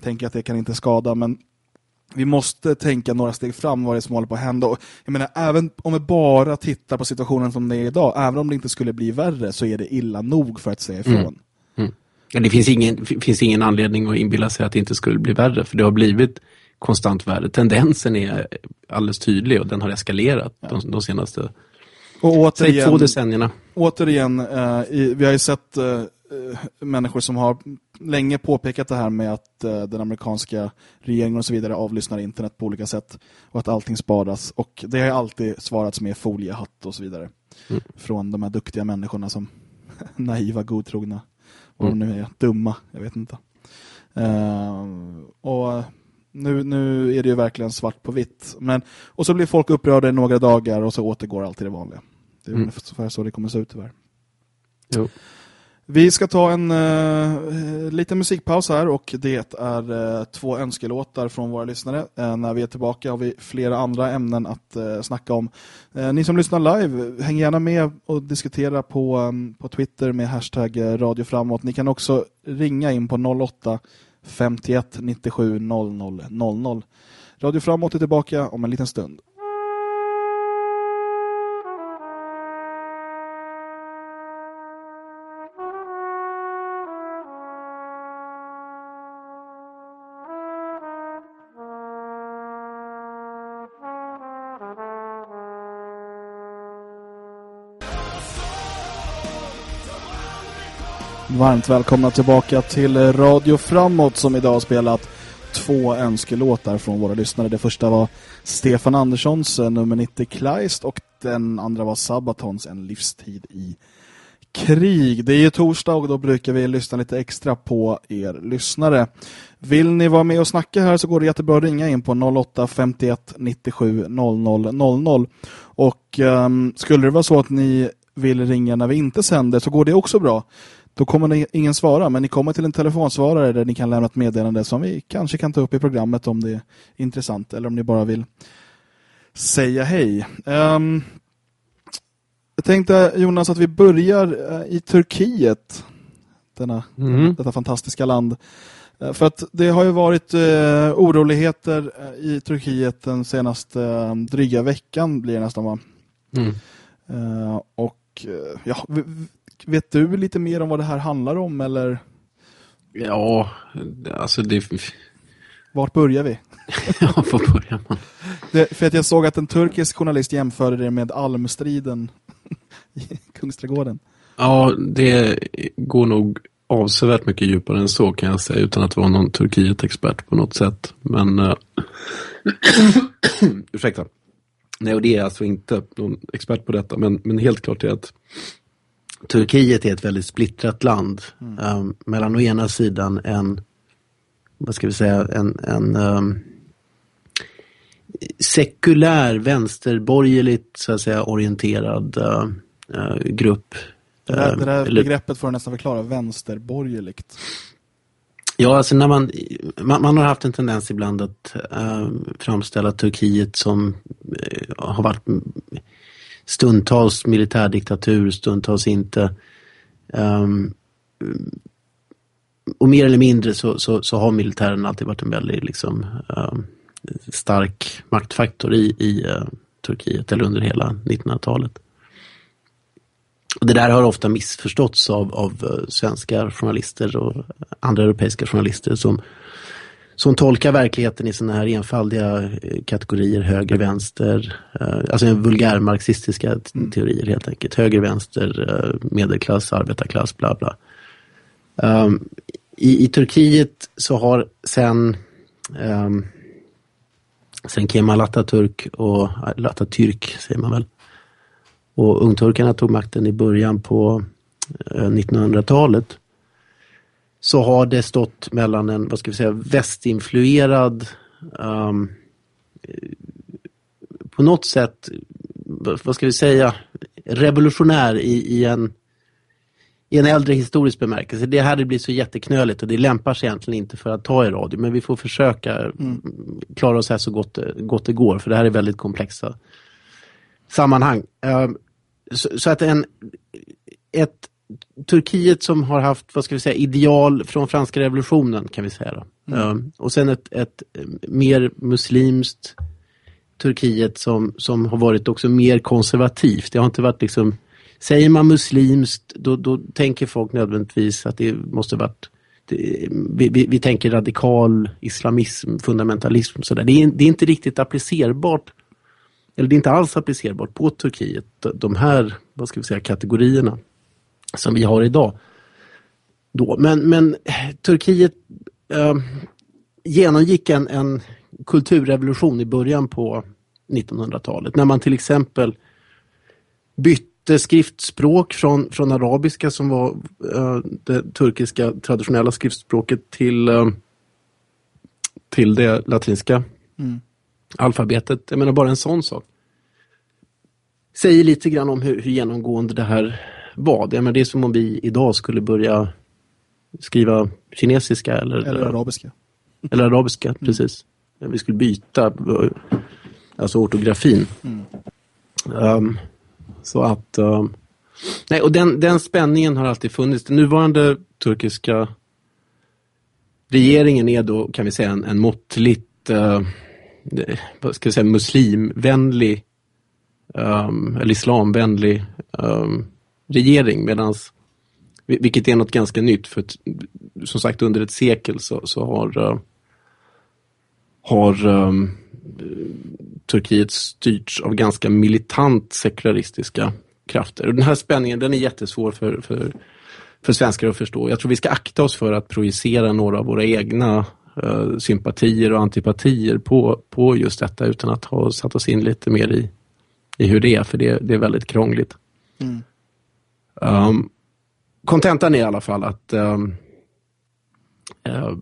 tänker att det kan inte skada men vi måste tänka några steg fram vad det är som håller på att hända. Och jag menar, även om vi bara tittar på situationen som det är idag, även om det inte skulle bli värre så är det illa nog för att säga ifrån. Mm.
Mm. Det finns ingen, finns ingen anledning att inbilla sig att det inte skulle bli värre, för det har blivit konstant värde. Tendensen är alldeles tydlig och den har eskalerat ja. de, de, senaste Och återigen, Säg två decennierna.
Återigen, eh, i, vi har ju sett eh, människor som har länge påpekat det här med att eh, den amerikanska regeringen och så vidare avlyssnar internet på olika sätt och att allting sparas. Och det har alltid svarats med foliehatt och så vidare. Mm. Från de här duktiga människorna som naiva, godtrogna. Och mm. de nu är dumma, jag vet inte. Uh, och nu, nu är det ju verkligen svart på vitt. Men, och så blir folk upprörda i några dagar och så återgår allt till det vanliga. Det är mm. ungefär så det kommer se ut tyvärr.
Jo.
Vi ska ta en uh, liten musikpaus här och det är uh, två önskelåtar från våra lyssnare. Uh, när vi är tillbaka har vi flera andra ämnen att uh, snacka om. ni som lyssnar live, häng gärna med och diskutera på, um, på Twitter med hashtag Radio Framåt. Ni kan också ringa in på 08 51 97 00 00. Radio Framåt är tillbaka om en liten stund. Varmt välkomna tillbaka till Radio Framåt som idag har spelat två önskelåtar från våra lyssnare. Det första var Stefan Anderssons eh, nummer 90 Kleist och den andra var Sabatons En livstid i krig. Det är ju torsdag och då brukar vi lyssna lite extra på er lyssnare. Vill ni vara med och snacka här så går det jättebra att ringa in på 08 51 97 00 00. Och um, skulle det vara så att ni vill ringa när vi inte sänder så går det också bra. Då kommer ingen svara, men ni kommer till en telefonsvarare där ni kan lämna ett meddelande som vi kanske kan ta upp i programmet om det är intressant eller om ni bara vill säga hej. Um, jag tänkte Jonas att vi börjar uh, i Turkiet. Denna, mm. Detta fantastiska land. Uh, för att det har ju varit uh, oroligheter i Turkiet den senaste dryga veckan blir det nästan va? Mm. och ja, vet du lite mer om vad det här handlar om eller?
Ja, alltså det...
Vart börjar vi?
ja, var börjar man?
Det, för att jag såg att en turkisk journalist jämförde det med almstriden i Kungsträdgården.
Ja, det går nog avsevärt mycket djupare än så kan jag säga utan att vara någon Turkiet-expert på något sätt. Men uh... ursäkta. Nej, och det är alltså inte någon expert på detta, men, men helt klart är att Turkiet är ett väldigt splittrat land. Mm. Um, mellan å ena sidan en, vad ska vi säga, en, en um, sekulär, vänsterborgerligt så att säga orienterad uh, grupp.
Det där, det där eller, begreppet får du nästan förklara, vänsterborgerligt.
Ja, alltså när man, man, man, har haft en tendens ibland att uh, framställa Turkiet som uh, har varit stundtals militärdiktatur, stundtals inte. Um, och mer eller mindre så, så, så, har militären alltid varit en väldigt liksom, um, stark maktfaktor i, i uh, Turkiet eller under hela 1900-talet. Och det där har ofta missförståtts av, av eh, svenska journalister och andra europeiska journalister som som tolkar verkligheten i sådana här enfaldiga eh, kategorier, höger, vänster, eh, alltså vulgärmarxistiska mm. teorier helt enkelt. Höger, vänster, eh, medelklass, arbetarklass, bla bla. Um, i, I Turkiet så har sen, um, sen Kemal Atatürk och Atatürk säger man väl, och ungturkarna tog makten i början på 1900-talet så har det stått mellan en, vad ska vi säga, västinfluerad um, på något sätt, vad ska vi säga, revolutionär i, i, en, i en äldre historisk bemärkelse. Det här det blir så jätteknöligt och det lämpar sig egentligen inte för att ta i radio. Men vi får försöka mm. klara oss här så gott, gott det går för det här är väldigt komplexa sammanhang. Um, så, så, att en, ett Turkiet som har haft, vad ska vi säga, ideal från franska revolutionen kan vi säga. Mm. Um, och sen ett, ett mer muslimskt Turkiet som, som har varit också mer konservativt. Det har inte varit liksom, säger man muslimskt då, då tänker folk nödvändigtvis att det måste varit det, vi, vi, vi, tänker radikal islamism, fundamentalism. Sådär. Det, är, det är inte riktigt applicerbart eller det är inte alls applicerbart på Turkiet, de här vad ska vi säga, kategorierna som vi har idag. Då. Men, men Turkiet eh, genomgick en, en kulturrevolution i början på 1900-talet när man till exempel bytte skriftspråk från, från arabiska som var uh, det turkiska traditionella skriftspråket till, uh, till det latinska mm. alfabetet. Jag menar bara en sån sak. Säger lite grann om hur, hur genomgående det här var. Jag menar, det är som om vi idag skulle börja skriva kinesiska eller,
eller arabiska.
Eller arabiska, mm. precis. Vi skulle byta alltså ortografin. Mm. Um, så att um, nej, och den, den spänningen har alltid funnits. Den nuvarande turkiska regeringen är då kan vi säga en, en måttligt uh, vad ska jag säga, muslimvänlig um, eller islamvänlig um, regering medan, vilket är något ganska nytt för som sagt under ett sekel så, så har eh, har um, Turkiet styrts av ganska militant sekularistiska krafter. Och den här spänningen den är jättesvår för, för, för svenskar att förstå. Jag tror vi ska akta oss för att projicera några av våra egna uh, sympatier och antipatier på, på just detta utan att ha satt oss in lite mer i, i hur det är, för det, det är väldigt krångligt. Mm. Ehm, um, kontentan är i alla fall att um, uh,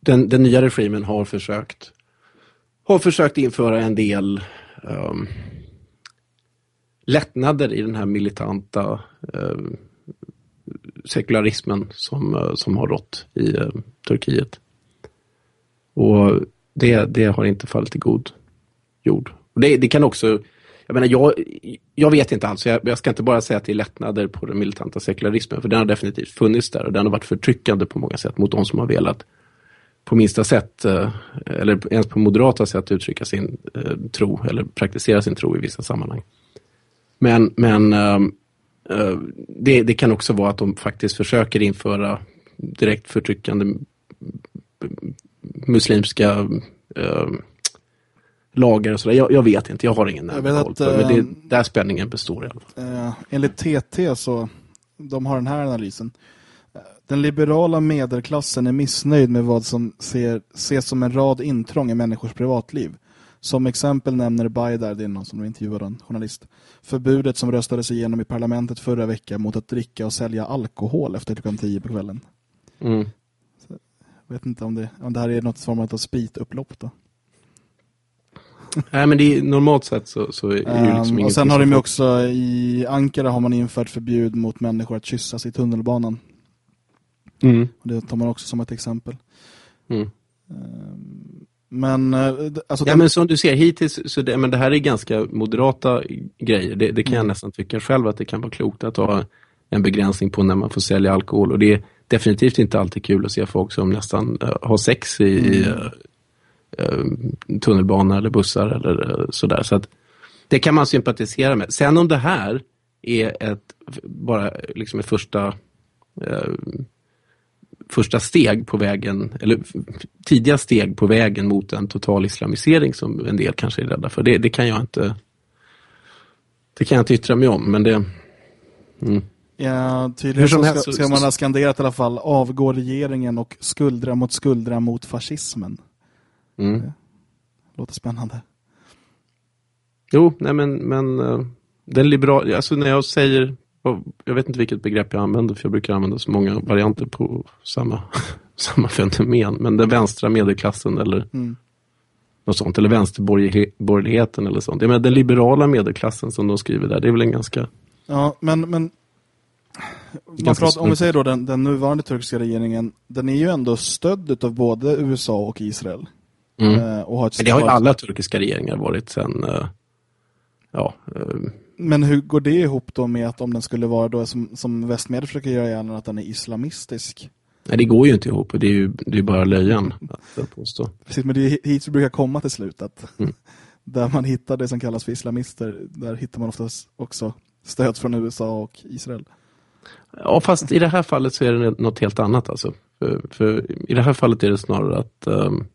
den, den nya regimen har försökt har försökt införa en del um, lättnader i den här militanta uh, sekularismen som, uh, som har rått i uh, Turkiet. Och det, det har inte fallit i god jord. Det, det kan också, jag menar jag, jag vet inte alls, jag, jag ska inte bara säga att det är lättnader på den militanta sekularismen, för den har definitivt funnits där och den har varit förtryckande på många sätt mot de som har velat på minsta sätt, eh, eller ens på moderata sätt uttrycka sin eh, tro eller praktisera sin tro i vissa sammanhang. Men, men eh, eh det, det, kan också vara att de faktiskt försöker införa direkt förtryckande muslimska eh, lagar och sådär. Jag, jag, vet inte, jag har ingen närmare koll på det. Men det är där spänningen består i alla
fall. enligt TT så, de har den här analysen. Den liberala medelklassen är missnöjd med vad som ser, ses som en rad intrång i människors privatliv. Som exempel nämner Baydar, det är någon som intervjuar en journalist, förbudet som röstades igenom i parlamentet förra veckan mot att dricka och sälja alkohol efter klockan tio på kvällen. Mm. jag vet inte om det, om det här är något form av spitupplopp då.
Nej, men det är, normalt sett så, så är det ju liksom um,
Och sen har de ju också, i Ankara har man infört förbud mot människor att kyssas i tunnelbanan. Mm. Och det tar man också som ett exempel. Mm. Ehm, men, eh,
alltså, ja, men som du ser hittills, så det, men det här är ganska moderata grejer. Det, det kan jag mm. nästan tycka själv att det kan vara klokt att ha en begränsning på när man får sälja alkohol. Och det är definitivt inte alltid kul att se folk som nästan uh, har sex i mm. uh, tunnelbana eller bussar eller uh, sådär. Så att det kan man sympatisera med. Sen om det här är ett, bara liksom ett första första steg på vägen, eller tidiga steg på vägen mot en total islamisering som en del kanske är rädda för. Det, det kan jag inte det kan jag inte yttra mig om, men det...
Mm. Ja, tydligen så ska, ska man ha skanderat i alla fall avgå regeringen och skuldra mot skuldra mot fascismen. Mm. Det låter spännande.
Jo, nej men, men eh, den liberal, alltså när jag säger jag vet inte vilket begrepp jag använder för jag brukar använda så många varianter på samma, samma fenomen. Men den vänstra medelklassen eller mm. något sånt. Eller vänsterborgerligheten eller sånt. Jag menar, den liberala medelklassen som de skriver där, det är väl en ganska...
Ja, men, men pratar, om vi säger då den, den nuvarande turkiska regeringen, den är ju ändå stödd av både USA och Israel.
Mm. Eh, och har ett men det har ju alla turkiska regeringar varit sen... Eh, ja, eh,
men hur går det ihop då med att om den skulle vara då som, som västmedia försöker göra gärna att den är islamistisk?
Nej, det går ju inte ihop. Det är ju det är bara löjan att påstå.
Precis, men det är hit vi brukar komma till slut. Att mm. Där man hittar det som kallas för islamister, där hittar man oftast också stöd från USA och Israel.
Ja, fast i det här fallet så är det något helt annat. Alltså. För, för i det här fallet är det snarare att um,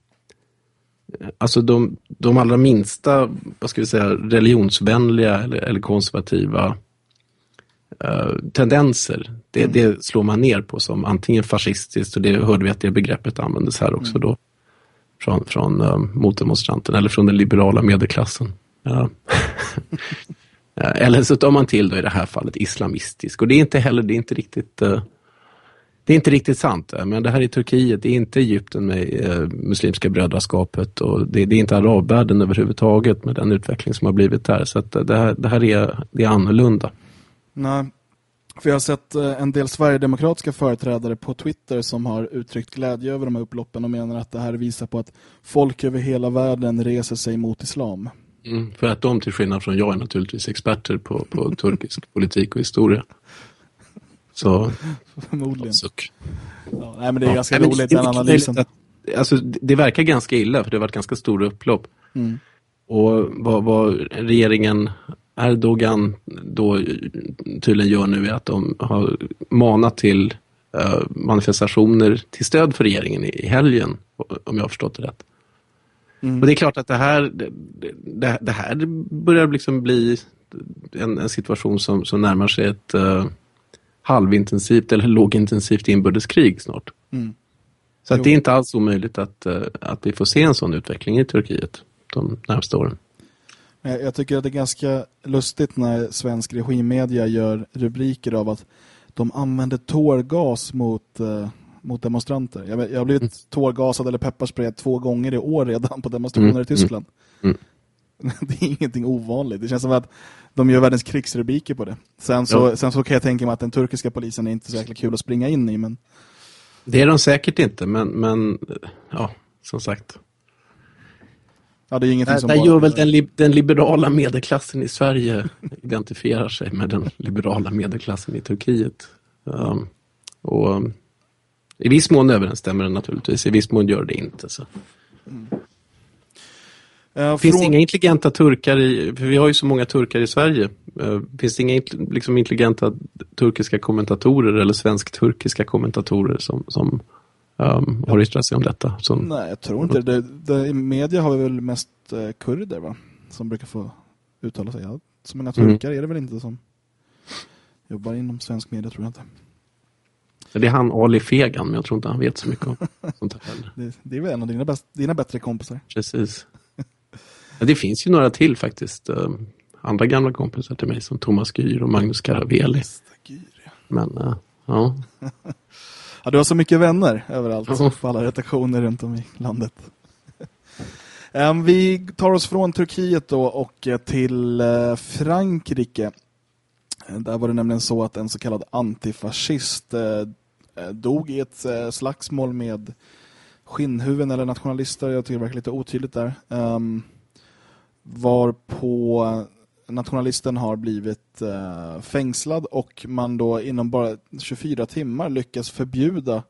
alltså de, de allra minsta, vad ska vi säga, religionsvänliga eller, eller konservativa uh, tendenser, det, mm. det, slår man ner på som antingen fascistiskt, och det hörde vi att det begreppet användes här också mm. då, från, från uh, motdemonstranten eller från den liberala medelklassen. Uh. eller så tar man till då i det här fallet islamistisk och det är inte heller, det är inte riktigt uh, det är inte riktigt sant, men det här är Turkiet, det är inte Egypten med eh, Muslimska brödraskapet och det, det, är inte arabvärlden överhuvudtaget med den utveckling som har blivit där. Så det, här, det här är, det är annorlunda.
Nej, för jag har sett eh, en del Sverigedemokratiska företrädare på Twitter som har uttryckt glädje över de här upploppen och menar att det här visar på att folk över hela världen reser sig mot islam.
Mm, för att de till skillnad från jag är naturligtvis experter på, på turkisk politik och historia. Så,
Förmodligen. Suck. Ja, nej, men det är ganska ja, roligt den analysen. Att,
alltså, det verkar ganska illa för det har varit ganska stora upplopp. Mm. Och vad, vad, regeringen Erdogan då tydligen gör nu är att de har manat till uh, manifestationer till stöd för regeringen i, helgen, om jag har förstått det rätt. Mm. Och det är klart att det här, det, det, det här börjar liksom bli en, en, situation som, som närmar sig ett uh, halvintensivt eller lågintensivt inbördeskrig snart. Mm. Så det är inte alls omöjligt att, uh, att vi får se en sån utveckling i Turkiet de närmaste åren.
Jag tycker att det är ganska lustigt när svensk regimmedia gör rubriker av att de använder tårgas mot, uh, mot demonstranter. Jag, jag har blivit mm. tårgasad eller pepparsprayad två gånger i år redan på demonstrationer mm. i Tyskland. Mm. det är ingenting ovanligt. Det känns som att de gör världens krigsrubriker på det. Sen så, ja. sen så kan jag tänka mig att den turkiska polisen är inte så jäkla kul att springa in i. Men...
Det är de säkert inte, men, men ja, som sagt.
Ja, det är ingenting
som där bara... gör väl den, den, liberala medelklassen i Sverige identifierar sig med den liberala medelklassen i Turkiet. Um, och um, i viss mån överensstämmer den naturligtvis, i viss mån gör det inte. Så. Mm. Uh, finns från... det inga intelligenta turkar i, för vi har ju så många turkar i Sverige. Uh, finns det inga liksom, intelligenta turkiska kommentatorer eller svensk-turkiska kommentatorer som, som um, har yttrat sig om detta? Som...
Nej, jag tror inte det. det. I media har vi väl mest uh, kurder va? Som brukar få uttala sig. Ja, så många turkar mm. är det väl inte som jobbar inom svensk media tror jag inte.
Det är han Ali Fegan, men jag tror inte han vet så mycket om sånt här.
Det, det är väl en av dina, bäst, dina bättre kompisar.
Precis. Ja, det finns ju några till faktiskt. Um, andra gamla kompisar till mig som Thomas Gyr och Magnus Caraveli. Men, uh, ja.
ja. Du har så mycket vänner överallt ja. på alla redaktioner runt om i landet. um, vi tar oss från Turkiet då och eh, till uh, Frankrike. Där var det nämligen så att en så kallad antifascist dog i ett slagsmål med skinnhuven eller nationalister. Jag tycker det verkar lite otydligt där. Um, var på nationalisten har blivit eh, fängslad och man då inom bara 24 timmar lyckas förbjuda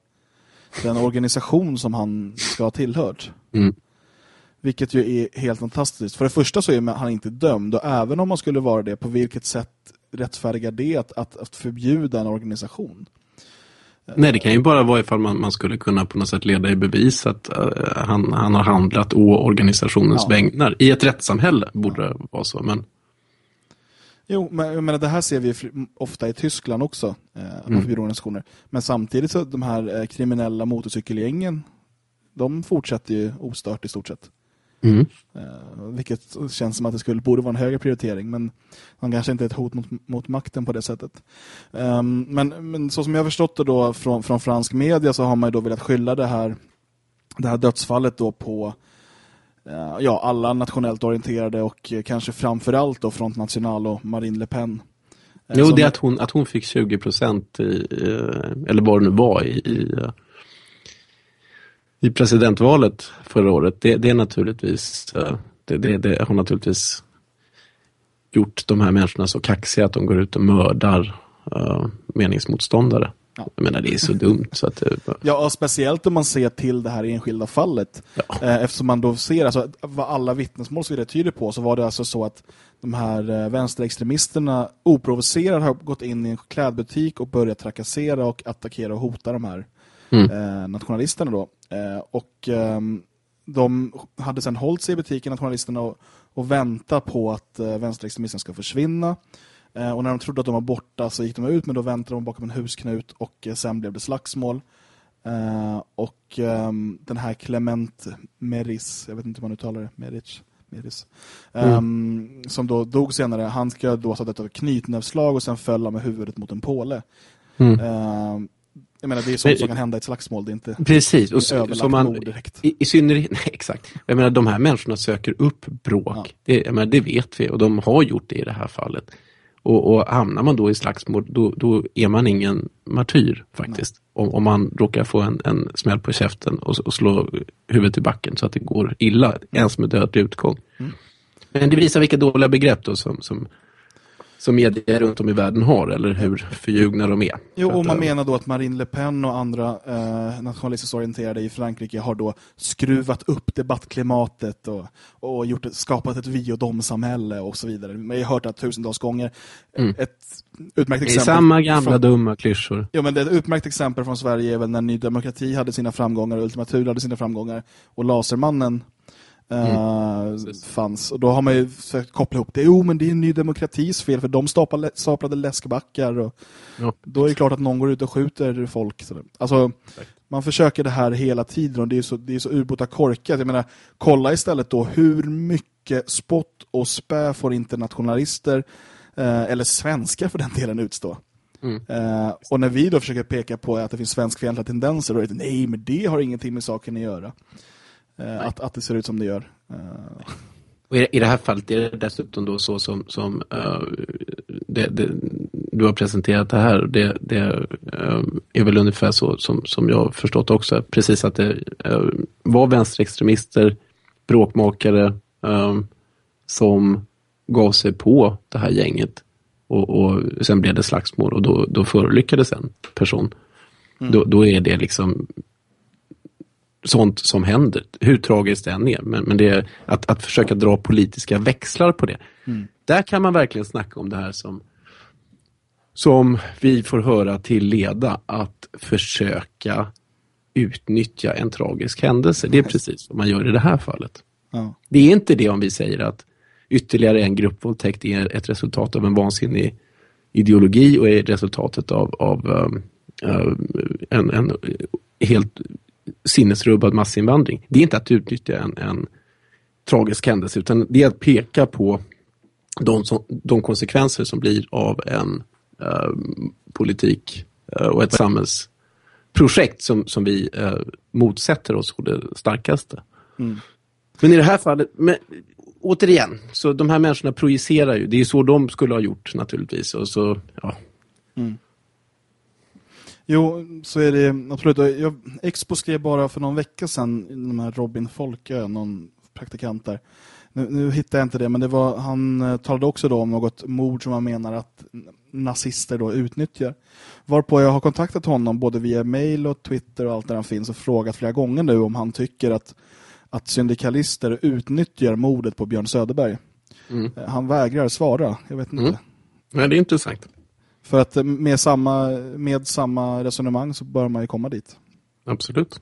den organisation som han ska ha tillhört. Mm. Vilket ju är helt fantastiskt. För det första så är han inte dömd och även om man skulle vara det, på vilket sätt rättfärdigar det att, att, att förbjuda en organisation?
Nej, det kan ju bara vara ifall man, man skulle kunna på något sätt leda i bevis att uh, han, han har handlat å organisationens ja. vägnar. I ett rättssamhälle borde det vara så, men...
Jo, men jag menar, det här ser vi ofta i Tyskland också, eh, mm. organisationer. Men samtidigt så de här eh, kriminella motorcykelgängen, de fortsätter ju ostört i stort sett. Mm. Uh, vilket känns som att det skulle borde vara en högre prioritering men han kanske inte är ett hot mot, mot makten på det sättet. Um, men, men så som jag har förstått det då från, från fransk media så har man ju då velat skylla det här, det här dödsfallet då på uh, ja, alla nationellt orienterade och kanske framförallt då Front National och Marine Le Pen.
Jo, det är att hon, att hon fick 20 procent eller vad det nu var i, i i presidentvalet förra året, det, det är naturligtvis, eh, det, det, det, har naturligtvis gjort de här människorna så kaxiga att de går ut och mördar uh, meningsmotståndare. Ja. Jag menar, det är så dumt. Så att det...
Ja, speciellt om man ser till det här enskilda fallet. Ja. Eh, eftersom man då ser alltså, vad alla vittnesmål så tyder på så var det alltså så att de här eh, vänsterextremisterna oprovocerat har gått in i en klädbutik och börjat trakassera och attackera och hota de här mm. eh, nationalisterna då. Eh, och eh, de hade sedan hållit sig i butiken, journalisterna, och, och väntat på att uh, vänsterextremisten ska försvinna. Uh, och när de trodde att de var borta så gick de ut, men då väntade de bakom en husknut och sen blev det slagsmål. Och um, den här Clement Meris, jag vet inte hur man uttalar det, Meric, Meris, um, mm. som då dog senare, han ska då ha dött av knytnävslag och sen föll med huvudet mot en påle. Mm. Jag menar, det är sånt som kan hända i ett slagsmål, det är inte
precis, och så, så man, direkt. I, I, synnerhet, nej, exakt. Jag menar, de här människorna söker upp bråk. Ja. Det, jag menar, det vet vi och de har gjort det i det här fallet. Och, och hamnar man då i slagsmål, då, då är man ingen martyr faktiskt. Om, om, man råkar få en, en smäll på käften och, och slå huvudet i backen så att det går illa, mm. ens med dödlig utgång. Mm. Men det visar vilka dåliga begrepp då som, som som media runt om i världen har eller hur förljugna de är.
Jo, och man menar då att Marine Le Pen och andra eh, nationalistiskt orienterade i Frankrike har då skruvat upp debattklimatet och, och gjort, skapat ett vi och dom-samhälle och så vidare. Man har hört det tusentals gånger. Mm. Ett utmärkt exempel.
Det är samma gamla från, dumma klyschor.
Jo, men det är ett utmärkt exempel från Sverige är väl när Ny Demokrati hade sina framgångar och Ultima Thule hade sina framgångar och Lasermannen Mm. Uh, fanns. Och då har man ju försökt koppla ihop det. Jo, men det är Ny Demokratis fel för de staplade, staplade läskbackar. Och ja. Då är det klart att någon går ut och skjuter folk. Alltså, man försöker det här hela tiden och det är så, det är så urbota korkat. Jag menar, kolla istället då hur mycket spott och spä får internationalister uh, eller svenskar för den delen utstå. Mm. Uh, och när vi då försöker peka på att det finns svenskfientliga tendenser, då är det nej, men det har ingenting med saken att göra. Eh, att, att det ser ut som det gör. Eh,
och i, det här fallet är det dessutom då så som, som uh, det, det, du har presenterat det här. Det, det uh, är väl ungefär så som, som jag förstått också. Precis att det uh, var vänsterextremister, bråkmakare som gav sig på det här gänget. Och, och sen blev det slagsmål och då, då förolyckades en person. Mm. Då, då är det liksom sånt som händer, hur tragiskt det än är. Men, men det är att, att försöka dra politiska växlar på det. Mm. Där kan man verkligen snacka om det här som, som vi får höra till leda, att försöka utnyttja en tragisk händelse. Det är precis vad man gör i det här fallet. Ja. Det är inte det om vi säger att ytterligare en gruppvåldtäkt är ett resultat av en vansinnig ideologi och är resultatet av, av um, uh, en, en helt sinnesrubbad massinvandring. Det är inte att utnyttja en, en tragisk händelse utan det är att peka på de, som, de konsekvenser som blir av en uh, politik uh, och ett samhällsprojekt som, som vi uh, motsätter oss på det starkaste. Mm. Men i det här fallet, men, återigen, så de här människorna projicerar ju. Det är så de skulle ha gjort naturligtvis. Och så, ja. Mm.
Jo, så är det absolut. Jag, Expo skrev bara för någon vecka sedan, de här Robin Folkö, någon praktikant där. Nu, nu hittar jag inte det, men det var, han eh, talade också då om något mord som han menar att nazister då utnyttjar. Varpå jag har kontaktat honom både via mail och Twitter och allt där han finns och frågat flera gånger nu om han tycker att, att syndikalister utnyttjar mordet på Björn Söderberg. Mm. Eh, han vägrar svara, jag vet inte. Mm.
Nej, det är intressant.
För att med samma, med samma resonemang så bör man ju komma dit.
Absolut.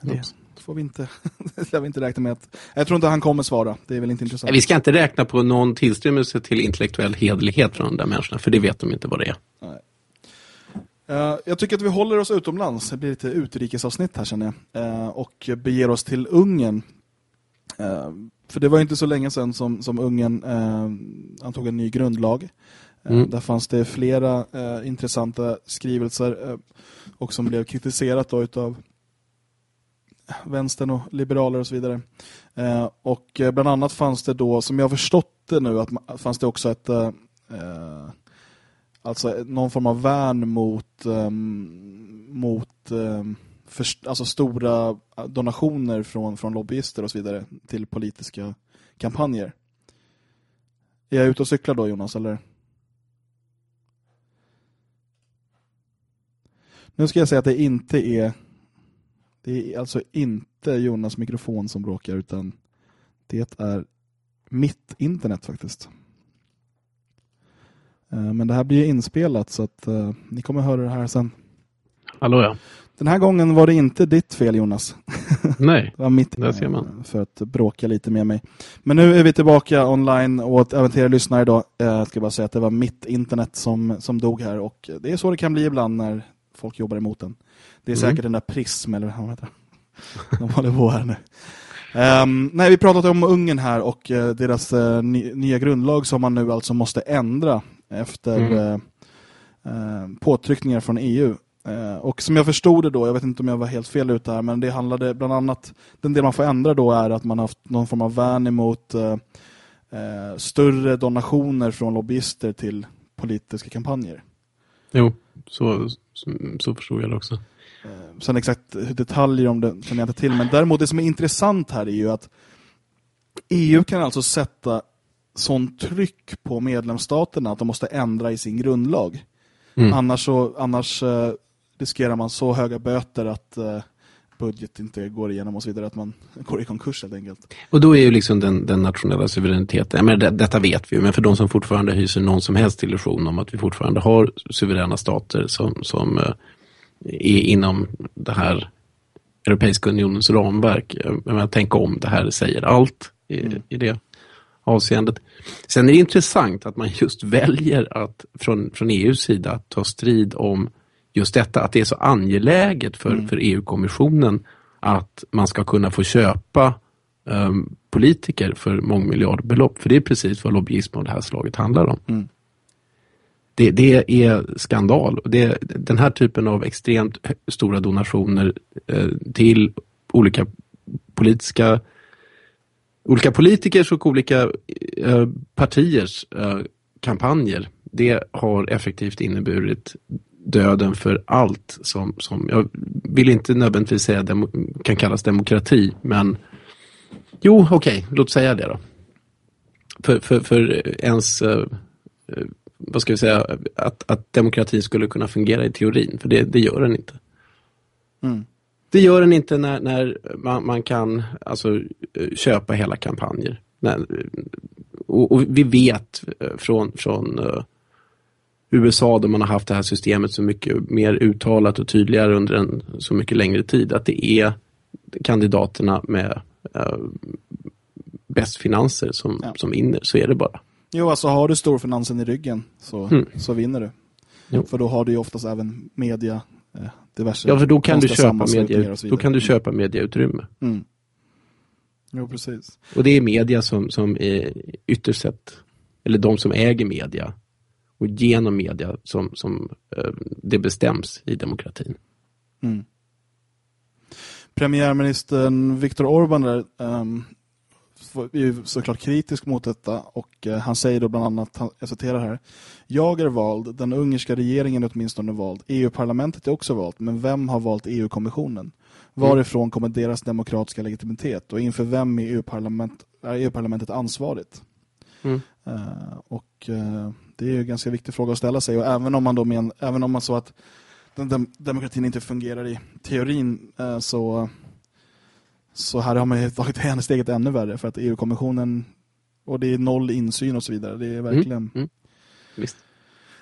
Men det får vi inte, det vi inte räkna med. Att, jag tror inte han kommer svara. Det är väl inte intressant.
Vi ska inte räkna på någon tillstymmelse till intellektuell hederlighet från de där människorna. För det vet de inte vad det är. Nej.
Uh, jag tycker att vi håller oss utomlands. Det blir lite utrikesavsnitt här känner jag. Uh, och beger oss till Ungern. Uh, för det var inte så länge sedan som, som Ungern antog en ny grundlag. Eh, mm. Där fanns det flera eh, intressanta skrivelser eh, och som blev kritiserat då utav vänstern och liberaler och så vidare. Eh, och eh, bland annat fanns det då, som jag har förstått det nu, att fanns det också ett eh, alltså någon form av värn mot um, mot um, för, alltså stora donationer från, från lobbyister och så vidare till politiska kampanjer. Är jag ute och cyklar då Jonas eller? Nu ska jag säga att det inte är det är alltså inte Jonas mikrofon som bråkar utan det är mitt internet faktiskt. Eh, men det här blir inspelat så att uh, ni kommer höra det här sen.
Hallå ja.
Den här gången var det inte ditt fel Jonas.
Nej,
det var mitt
där ser man.
för att bråka lite med mig. Men nu är vi tillbaka online och även till er lyssnare idag. Jag ska bara säga att det var mitt internet som, som dog här och det är så det kan bli ibland när folk jobbar emot den. Det är mm. säkert den där prism eller vad heter De håller på här nu. Um, nej, vi pratat om Ungern här och uh, deras uh, nya grundlag som man nu alltså måste ändra efter mm. uh, påtryckningar från EU. och som jag förstod det då, jag vet inte om jag var helt fel ute här, men det handlade bland annat, den del man får ändra då är att man har haft någon form av värn emot större donationer från lobbyister till politiska kampanjer.
Jo, så, så, så förstod jag det också.
Eh, sen exakt detaljer om det känner jag inte till. Men däremot det som är intressant här är ju att EU kan alltså sätta sån tryck på medlemsstaterna att de måste ändra i sin grundlag. Mm. Annars, så, annars uh, riskerar man så höga böter att uh, budget inte går igenom och så vidare, att man går i konkurs helt enkelt.
Och då är ju liksom den, den nationella suveräniteten, men det, detta vet vi men för de som fortfarande hyser någon som helst illusion om att vi fortfarande har suveräna stater som, som uh, är inom det här Europeiska unionens ramverk. Jag tänker om det här säger allt i, mm. i det avseendet. Sen är det intressant att man just väljer att från, från EUs sida ta strid om just detta, att det är så angeläget för, mm. för EU-kommissionen att man ska kunna få köpa um, politiker för mångmiljardbelopp. För det är precis vad lobbyism av det här slaget handlar om. Mm. Det, det, är skandal. Det, den här typen av extremt stora donationer eh, till olika politiska olika politikers och olika eh, partiers eh, kampanjer det har effektivt inneburit döden för allt som, som jag vill inte nödvändigtvis säga demo, kan kallas demokrati men jo okej, okay, låt säga det då. För, för, för ens eh, vad ska vi säga, att, att demokratin skulle kunna fungera i teorin. För det, det gör den inte. Mm. Det gör den inte när, när man, man, kan alltså, köpa hela kampanjer. När, och, och, vi vet eh, från, från USA där man har haft det här systemet så mycket mer uttalat och tydligare under en så mycket längre tid att det är kandidaterna med uh, bäst finanser som, ja. som vinner. Så är det bara.
Jo, alltså har du storfinansen i ryggen så, mm. så vinner du. Jo. För då har du ju oftast även media, eh, diverse
Ja, för då kan, du köpa, media, då kan du köpa mediautrymme. Mm.
Jo, precis.
Och det är media som, som är ytterst sett, eller de som äger media och genom media som, som eh, det bestäms i demokratin. Mm.
Premiärministern Viktor Orbán där, um, är ju såklart kritisk mot detta och eh, han säger då bland annat, jag citerar här Jag är vald, den ungerska regeringen är åtminstone vald, EU-parlamentet är också valt, men vem har valt EU-kommissionen? Varifrån kommer deras demokratiska legitimitet och inför vem är EU-parlament, är EU-parlamentet ansvarigt? Mm. Uh, och uh, det är ju en ganska viktig fråga att ställa sig och även om man då men, även om man så att den dem demokratin inte fungerar i teorin uh, så så här har man ju tagit henne steget ännu värre för att EU-kommissionen och det är noll insyn och så vidare. Det är verkligen... Mm, mm.
Visst.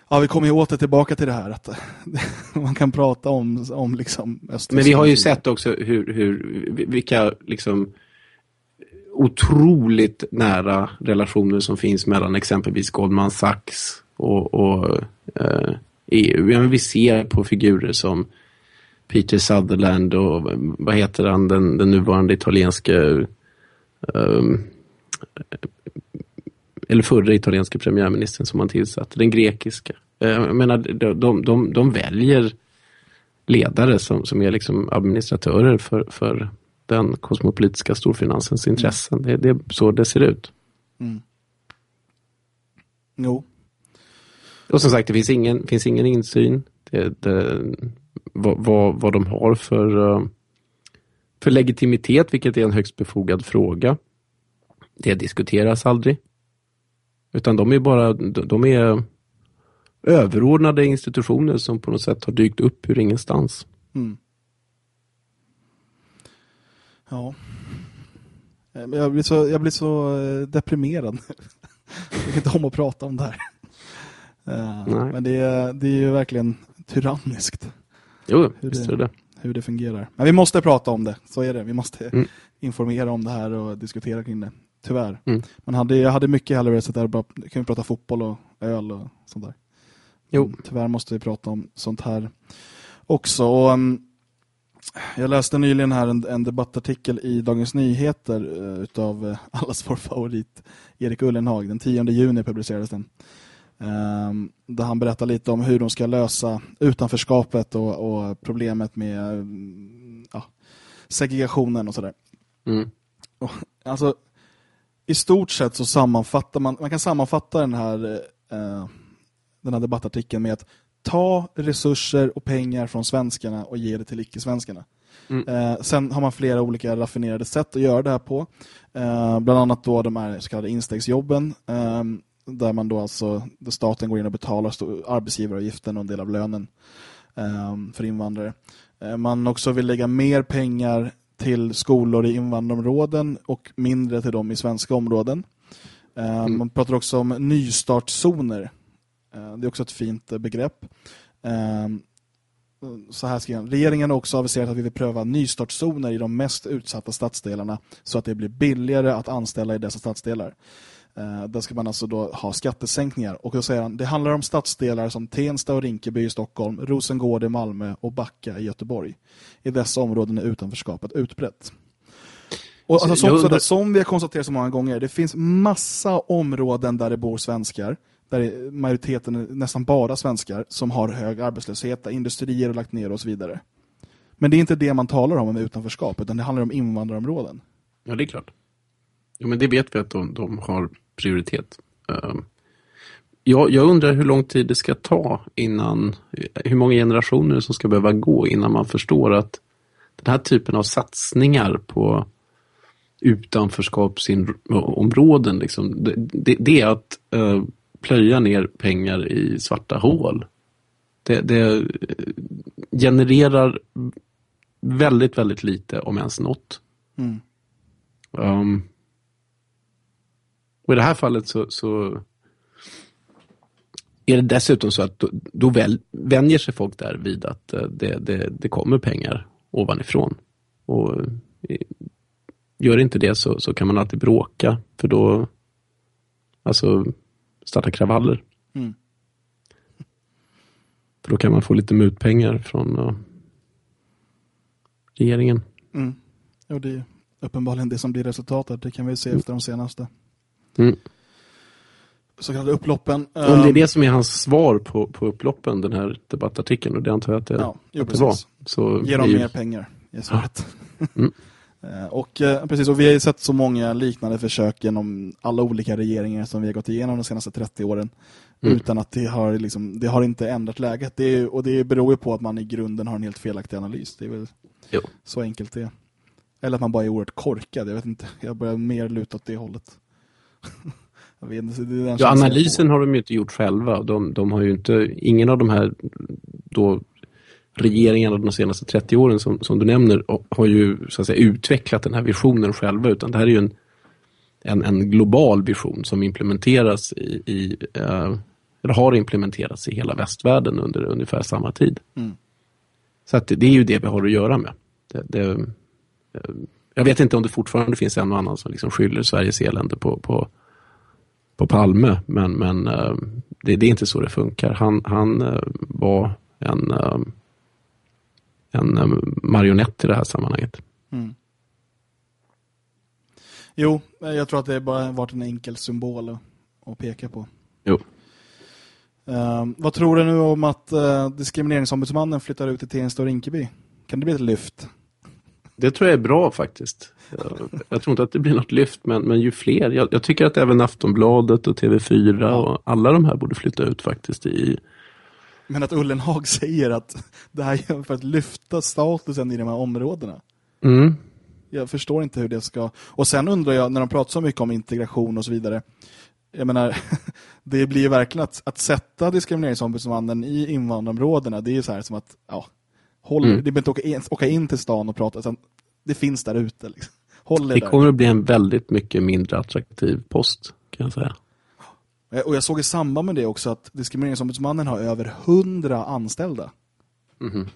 Ja, vi kommer ju åter tillbaka till det här att man kan prata om, om liksom
Men vi har ju sett också hur, hur vilka liksom otroligt nära relationer som finns mellan exempelvis Goldman Sachs och, och eh, EU. Ja, vi ser på figurer som Peter Sutherland och vad heter han, den, den nuvarande italienska um, ehm, eller förra italienska premiärministern som man tillsatte, den grekiska. Eh, jag menar, de, de, de, de väljer ledare som, som är liksom administratörer för, för den kosmopolitiska storfinansens intressen. Det, det är så det ser ut. Mm.
Jo.
Och som sagt, det finns ingen, finns ingen insyn. Det, det, vad, vad, vad de har för, eh, för legitimitet, vilket är en högst befogad fråga. Det diskuteras aldrig. Utan de är bara de är överordnade institutioner som på något sätt har dykt upp ur ingenstans. Mm.
Ja. Eh, jag blir så, jag blir så eh, deprimerad. jag tycker inte om att prata om det här. Men det är, det är ju verkligen tyranniskt.
Jo, visst är det
hur det fungerar. Men vi måste prata om det, så är det. Vi måste mm. informera om det här och diskutera kring det. Tyvärr. Mm. Man hade, jag hade mycket hellre sett där, bara, kan vi prata fotboll och öl och sånt där. Jo. Men tyvärr måste vi prata om sånt här också. Och, um, jag läste nyligen här en, en debattartikel i Dagens Nyheter uh, utav uh, allas vår favorit Erik Ullenhag. Den 10 juni publicerades den. Um, där han berättar lite om hur de ska lösa utanförskapet och, och problemet med um, ja, segregationen och sådär. Mm. alltså, i stort sett så sammanfattar man, man kan sammanfatta den här, uh, den här debattartikeln med att ta resurser och pengar från svenskarna och ge det till icke-svenskarna. Mm. Eh, sen har man flera olika raffinerade sätt att göra det här på. Eh, bland annat då de här så kallade instegsjobben. Eh, där man då alltså, där staten går in och betalar arbetsgivaravgiften och en del av lönen eh, för invandrare. Eh, man också vill lägga mer pengar till skolor i invandrarområden och mindre till dem i svenska områden. Eh, mm. Man pratar också om nystartszoner det är också ett fint eh, begrepp. Eh, så här skriver Regeringen har också aviserat att vi vill pröva nystartszoner i de mest utsatta stadsdelarna så att det blir billigare att anställa i dessa stadsdelar. Där ska man alltså då ha skattesänkningar. Och då säger han, det handlar om stadsdelar som Tensta och Rinkeby i Stockholm, Rosengård i Malmö och Backa i Göteborg. I dessa områden är utanförskapet utbrett. Och alltså, som, som vi har konstaterat så många gånger, det finns massa områden där det bor svenskar där majoriteten är nästan bara svenskar som har hög arbetslöshet, där industrier har lagt ner och så vidare. Men det är inte det man talar om med utanförskap, utan det handlar om invandrarområden.
Ja, det är klart. Jo, men det vet vi att de, de har prioritet. Ehm, jag, jag undrar hur lång tid det ska ta innan, hur många generationer som ska behöva gå innan man förstår att den här typen av satsningar på utanförskapsområden, liksom, det, det, det är att uh, plöja ner pengar i svarta hål. Det, det genererar väldigt, väldigt lite om ens något. Mm. Um, och i det här fallet så, så, är det dessutom så att då, då väl, vänjer sig folk där vid att eh, det, det, det kommer pengar ovanifrån. Och eh, gör inte det så, så kan man alltid bråka för då alltså starta kravaller. Mm. För då kan man få lite mutpengar från uh, regeringen.
Mm. Och det är uppenbarligen det som blir resultatet. Det kan vi se mm. efter de senaste. Mm. Så kallade upploppen.
Om det är det som är hans svar på, på upploppen, den här debattartikeln, och det antar jag att det, ja, jo, att det var.
Så Ge dem mer pengar, är svaret. Ja. Mm. Eh, och eh, precis, och vi har ju sett så många liknande försök genom alla olika regeringar som vi har gått igenom de senaste 30 åren. Mm. Utan att det har, liksom, det har inte ändrat läget. Det är, och det beror ju på att man i grunden har en helt felaktig analys. Det är väl jo. så enkelt det Eller att man bara är oerhört korkad. Jag vet inte, jag börjar mer luta åt det hållet.
det ja, analysen har de ju inte gjort själva. De, de har inte, ingen av de här då regeringarna de senaste 30 åren som, som du nämner har ju så att säga, utvecklat den här visionen själva utan det här är ju en, en, en global vision som implementeras i, i uh, eller har implementerats i hela västvärlden under ungefär samma tid. Mm. Så att det är ju det vi har att göra med. Det, det, eh, jag vet inte om det fortfarande finns en och annan som liksom skyller Sveriges elände på, på, på Palme, men, men uh, det, det, är inte så det funkar. Han, han uh, var en en eh, marionett i det här sammanhanget. Mm.
Jo, jag tror att det bara varit en enkel symbol att, peka på.
Jo.
Uh, vad tror du nu om att uh, diskrimineringsombudsmannen flyttar ut till Tensta och Rinkeby? Kan det bli ett lyft?
Det tror jag är bra faktiskt. Jag, jag tror inte att det blir något lyft, men, men ju fler. Jag, jag tycker att även Aftonbladet och TV4 ja. och alla de här borde flytta ut faktiskt i,
men att Ullenhag säger att det här är för att lyfta statusen i de här områdena. Mm. Jag förstår inte hur det ska... Och sen undrar jag, när de pratar så mycket om integration och så vidare, jag menar, det blir ju verkligen att, att sätta diskrimineringsombudsmannen i invandrarområdena, det är ju så här som att, ja, håll, mm. det behöver inte åka in, åka in till stan och prata, utan det finns där ute. Liksom.
Håll det, det kommer att bli en väldigt mycket mindre attraktiv post, kan jag säga.
Eh, och jag såg i samband med det också att diskrimineringsombudsmannen har över hundra anställda. Mm.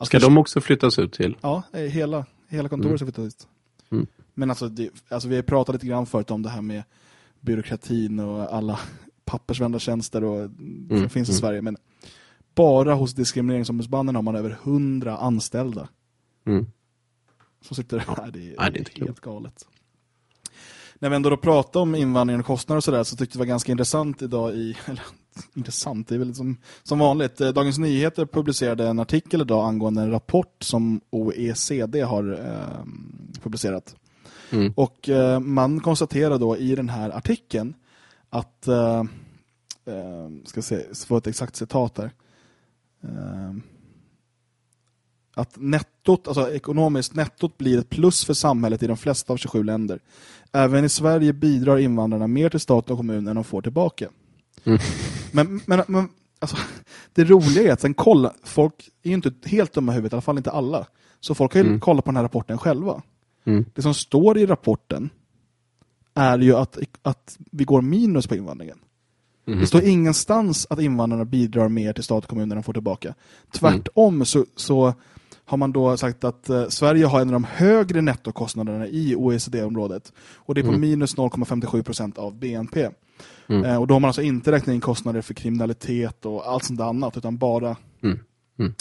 Ska de också flyttas ut till?
Ja, eh, hela, hela kontoret mm. ska flyttas ut. Mm. Men alltså, det, alltså, vi har pratat lite grann förut om det här med byråkratin och alla pappersvända tjänster och, mm. som finns i mm. Sverige. Men bara hos diskrimineringsombudsmannen har man över hundra anställda.
Mm.
Som sitter där. Ja. Det är, Nej, det är inte helt kul. galet. När vi ändå då pratade om invandring och kostnader och sådär så tyckte det var ganska intressant idag i, eller intressant, det är väl som, som vanligt. Eh, Dagens Nyheter publicerade en artikel idag angående en rapport som OECD har eh, publicerat. Mm. Och eh, man konstaterar då i den här artikeln att, eh, eh ska se, få ett exakt citat här, eh, att nettot, alltså ekonomiskt nettot blir ett plus för samhället i de flesta av 27 länder. Även i Sverige bidrar invandrarna mer till stat och kommun än de får tillbaka. Mm. Men, men, men alltså, det roliga är att sen kolla, folk är ju inte helt dumma i huvudet, i alla fall inte alla. Så folk har ju mm. kollat på den här rapporten själva. Mm. Det som står i rapporten är ju att, att vi går minus på invandringen. Mm. Det står ingenstans att invandrarna bidrar mer till stat och kommun än de får tillbaka. Tvärtom så, så har man då sagt att eh, Sverige har en av de högre nettokostnaderna i OECD-området. Och det är på mm. minus 0,57 procent av BNP. Mm. Eh, och då har man alltså inte räknat in kostnader för kriminalitet och allt sånt annat, utan bara...
Mm. Mm.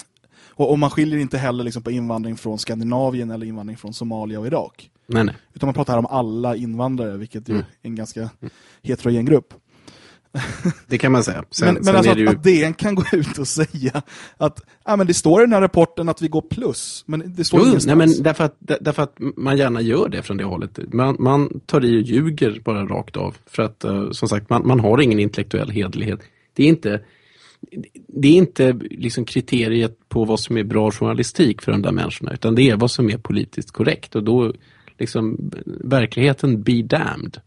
Och, och, man skiljer inte heller liksom på invandring från Skandinavien eller invandring från Somalia och Irak.
Nej, nej.
Utan man pratar här om alla invandrare, vilket är mm. en ganska mm. heterogen grupp.
Det kan man säga.
Sen, men, men alltså att, ju... att DN kan gå ut och säga att ja, men det står i den här rapporten att vi går plus, men det står jo,
nej, men därför att, därför att man gärna gör det från det hållet. Man, man tar i och ljuger bara rakt av. För att uh, som sagt, man, man har ingen intellektuell hedlighet. Det är inte, det är inte liksom kriteriet på vad som är bra journalistik för de där människorna, utan det är vad som är politiskt korrekt. Och då, liksom, verkligheten be damned.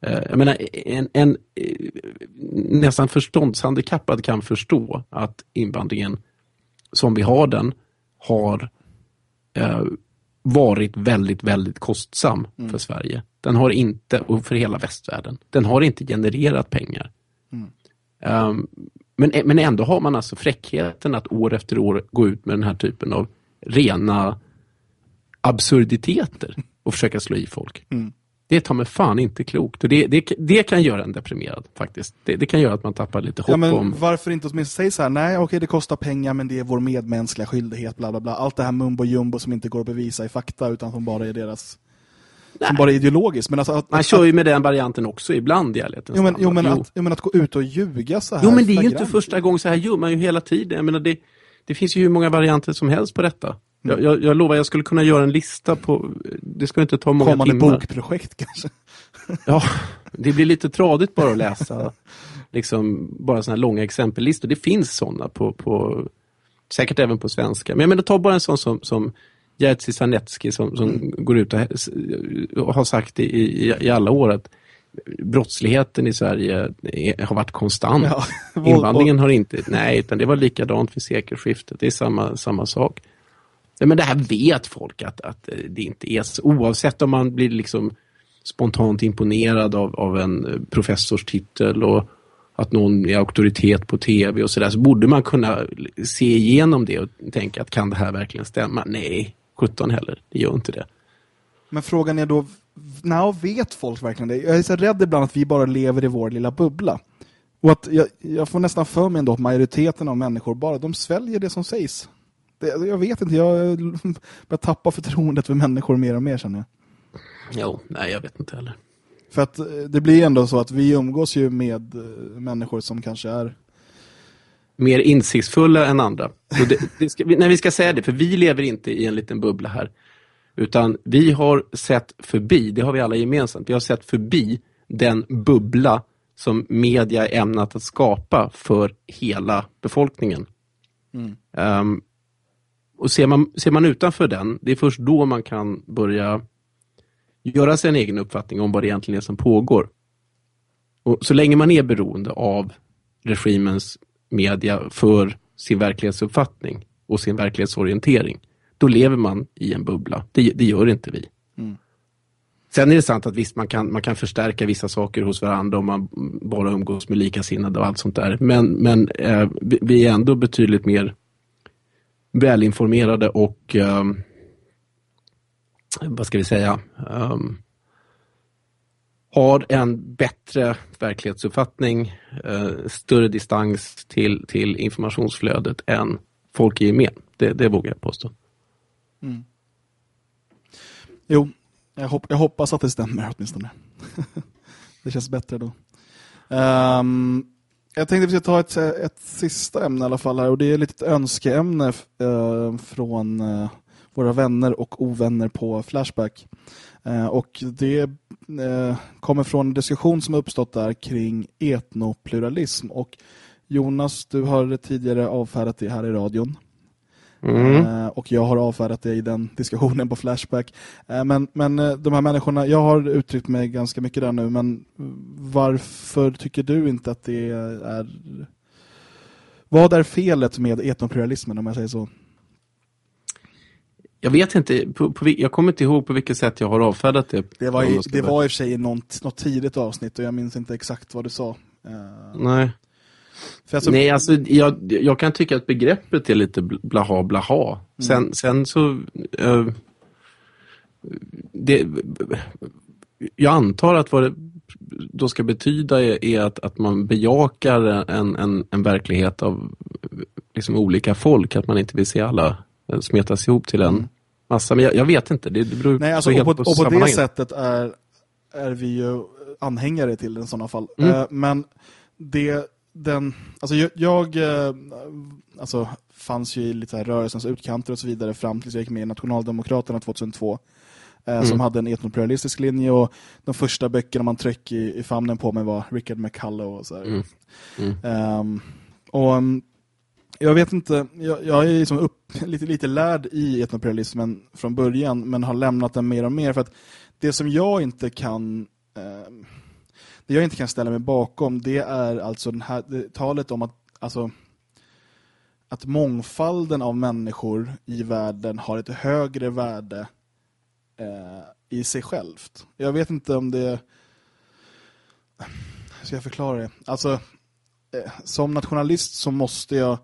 Eh, jag menar, en, en eh, nästan förståndshandikappad kan förstå att invandringen som vi har den har eh, varit väldigt, väldigt kostsam mm. för Sverige. Den har inte, och för hela västvärlden, den har inte genererat pengar. Mm. Um, men, men ändå har man alltså fräckheten att år efter år gå ut med den här typen av rena absurditeter och försöka slå i folk. Mm. Det tar mig fan inte klokt. Och det, det, det kan göra en deprimerad faktiskt. Det, det, kan göra att man tappar lite hopp ja, om...
Varför inte åtminstone säga så här, nej okej det kostar pengar men det är vår medmänskliga skyldighet, bla bla bla. Allt det här mumbo jumbo som inte går att bevisa i fakta utan som bara är deras... Nej. Som bara är ideologiskt. Men alltså att,
Man kör ju med den varianten också ibland i ärlighetens
jo, men, jo, men, jo. Att, jo, men att gå ut och ljuga så här.
Jo men det är ju inte första gången så här gör man ju hela tiden. Jag menar, det, det finns ju hur många varianter som helst på detta. Jag, jag, jag lovar, jag skulle kunna göra en lista på... Det ska inte ta många
Kommande timmar. bokprojekt kanske?
ja, det blir lite tradigt bara att läsa liksom, bara sådana här långa exempellistor. Det finns sådana på, på, säkert även på svenska. Men jag menar, ta bara en sån som, som Jerzy Sarnecki som, som mm. går ut och, och, har sagt i, i, i alla år att brottsligheten i Sverige är, har varit konstant. Ja, Invandringen har inte, nej, utan det var likadant för sekelskiftet. Det är samma, samma sak. Men det här vet folk att, att eh, det inte är så. Oavsett om man blir liksom spontant imponerad av, av en eh, professorstitel och att någon är auktoritet på tv och sådär så borde man kunna se igenom det och tänka att kan det här verkligen stämma? Nej, 17 heller. Det gör inte det.
Men frågan är då, när vet folk verkligen det? Jag är så rädd ibland att vi bara lever i vår lilla bubbla. Och att jag, jag får nästan för mig ändå att majoriteten av människor bara, de sväljer det som sägs. Det, jag vet inte, jag börjar tappa förtroendet för människor mer och mer känner jag.
Jo, nej jag vet inte heller.
För att eh, det blir ändå så att vi umgås ju med eh, människor som kanske är
mer insiktsfulla än andra. Det, det ska, när vi ska säga det, för vi lever inte i en liten bubbla här. Utan vi har sett förbi, det har vi alla gemensamt, vi har sett förbi den bubbla som media är ämnat att skapa för hela befolkningen. Mm. Um, och ser man, ser man utanför den, det är först då man kan börja göra sig en egen uppfattning om vad det egentligen är som pågår. Och så länge man är beroende av regimens media för sin verklighetsuppfattning och sin verklighetsorientering, då lever man i en bubbla. Det, det gör inte vi. Mm. Sen är det sant att visst, man kan, man kan förstärka vissa saker hos varandra om man bara umgås med likasinnade och allt sånt där. Men, men eh, vi är ändå betydligt mer välinformerade och um, vad ska vi säga um, har en bättre verklighetsuppfattning, uh, större distans till, till informationsflödet än folk i gemen. Det, det vågar jag påstå. Mm.
Jo, jag, hopp, jag, hoppas att det stämmer åtminstone. det känns bättre då. Um, jag tänkte att vi ska ta ett, ett sista ämne i alla fall här och det är ett önskeämne uh, från uh, våra vänner och ovänner på Flashback. Uh, och det kommer från en diskussion som uppstått där kring etnopluralism och Jonas, du har tidigare avfärdat det här i radion. Mm. Uh, och jag har avfärdat det i den diskussionen på Flashback. Uh, men men uh, de här människorna, jag har uttryckt mig ganska mycket där nu, men varför tycker du inte att det är... Vad är felet med etnopluralismen om jag säger så?
Jag vet inte, på, på, jag kommer inte ihåg på vilket sätt jag har avfärdat det.
Det var i, det var i och för sig något, något tidigt avsnitt och jag minns inte exakt vad du sa.
Nej. Alltså... Nej, alltså jag, jag kan tycka att begreppet är lite blaha blaha. Mm. Sen, sen så... Uh, det, jag antar att vad det då ska betyda är, är att, att man bejakar en, en, en verklighet av liksom olika folk. Att man inte vill se alla smetas ihop till en mm. massa. Men jag, jag, vet inte, det, det beror
Nej, alltså, helt och på, på Och på det sättet är, är vi ju anhängare till den i sådana fall. Mm. Uh, men det den, alltså jag, jag eh, alltså fanns ju i lite här rörelsens utkanter och så vidare fram tills jag gick med i Nationaldemokraterna 2002 eh, mm. som hade en etnopluralistisk linje och de första böckerna man tryck i, i famnen på mig var Richard McCullough och så mm. Mm. Um, och um, jag vet inte, jag, jag är liksom upp, lite, lite lärd i etnopluralismen från början men har lämnat den mer och mer för att det som jag inte kan um, det jag inte kan ställa mig bakom det är alltså den här, det, talet om att alltså, att mångfalden av människor i världen har ett högre värde eh, i sig självt. Jag vet inte om det... Ska jag förklara det? Alltså, eh, som nationalist så måste jag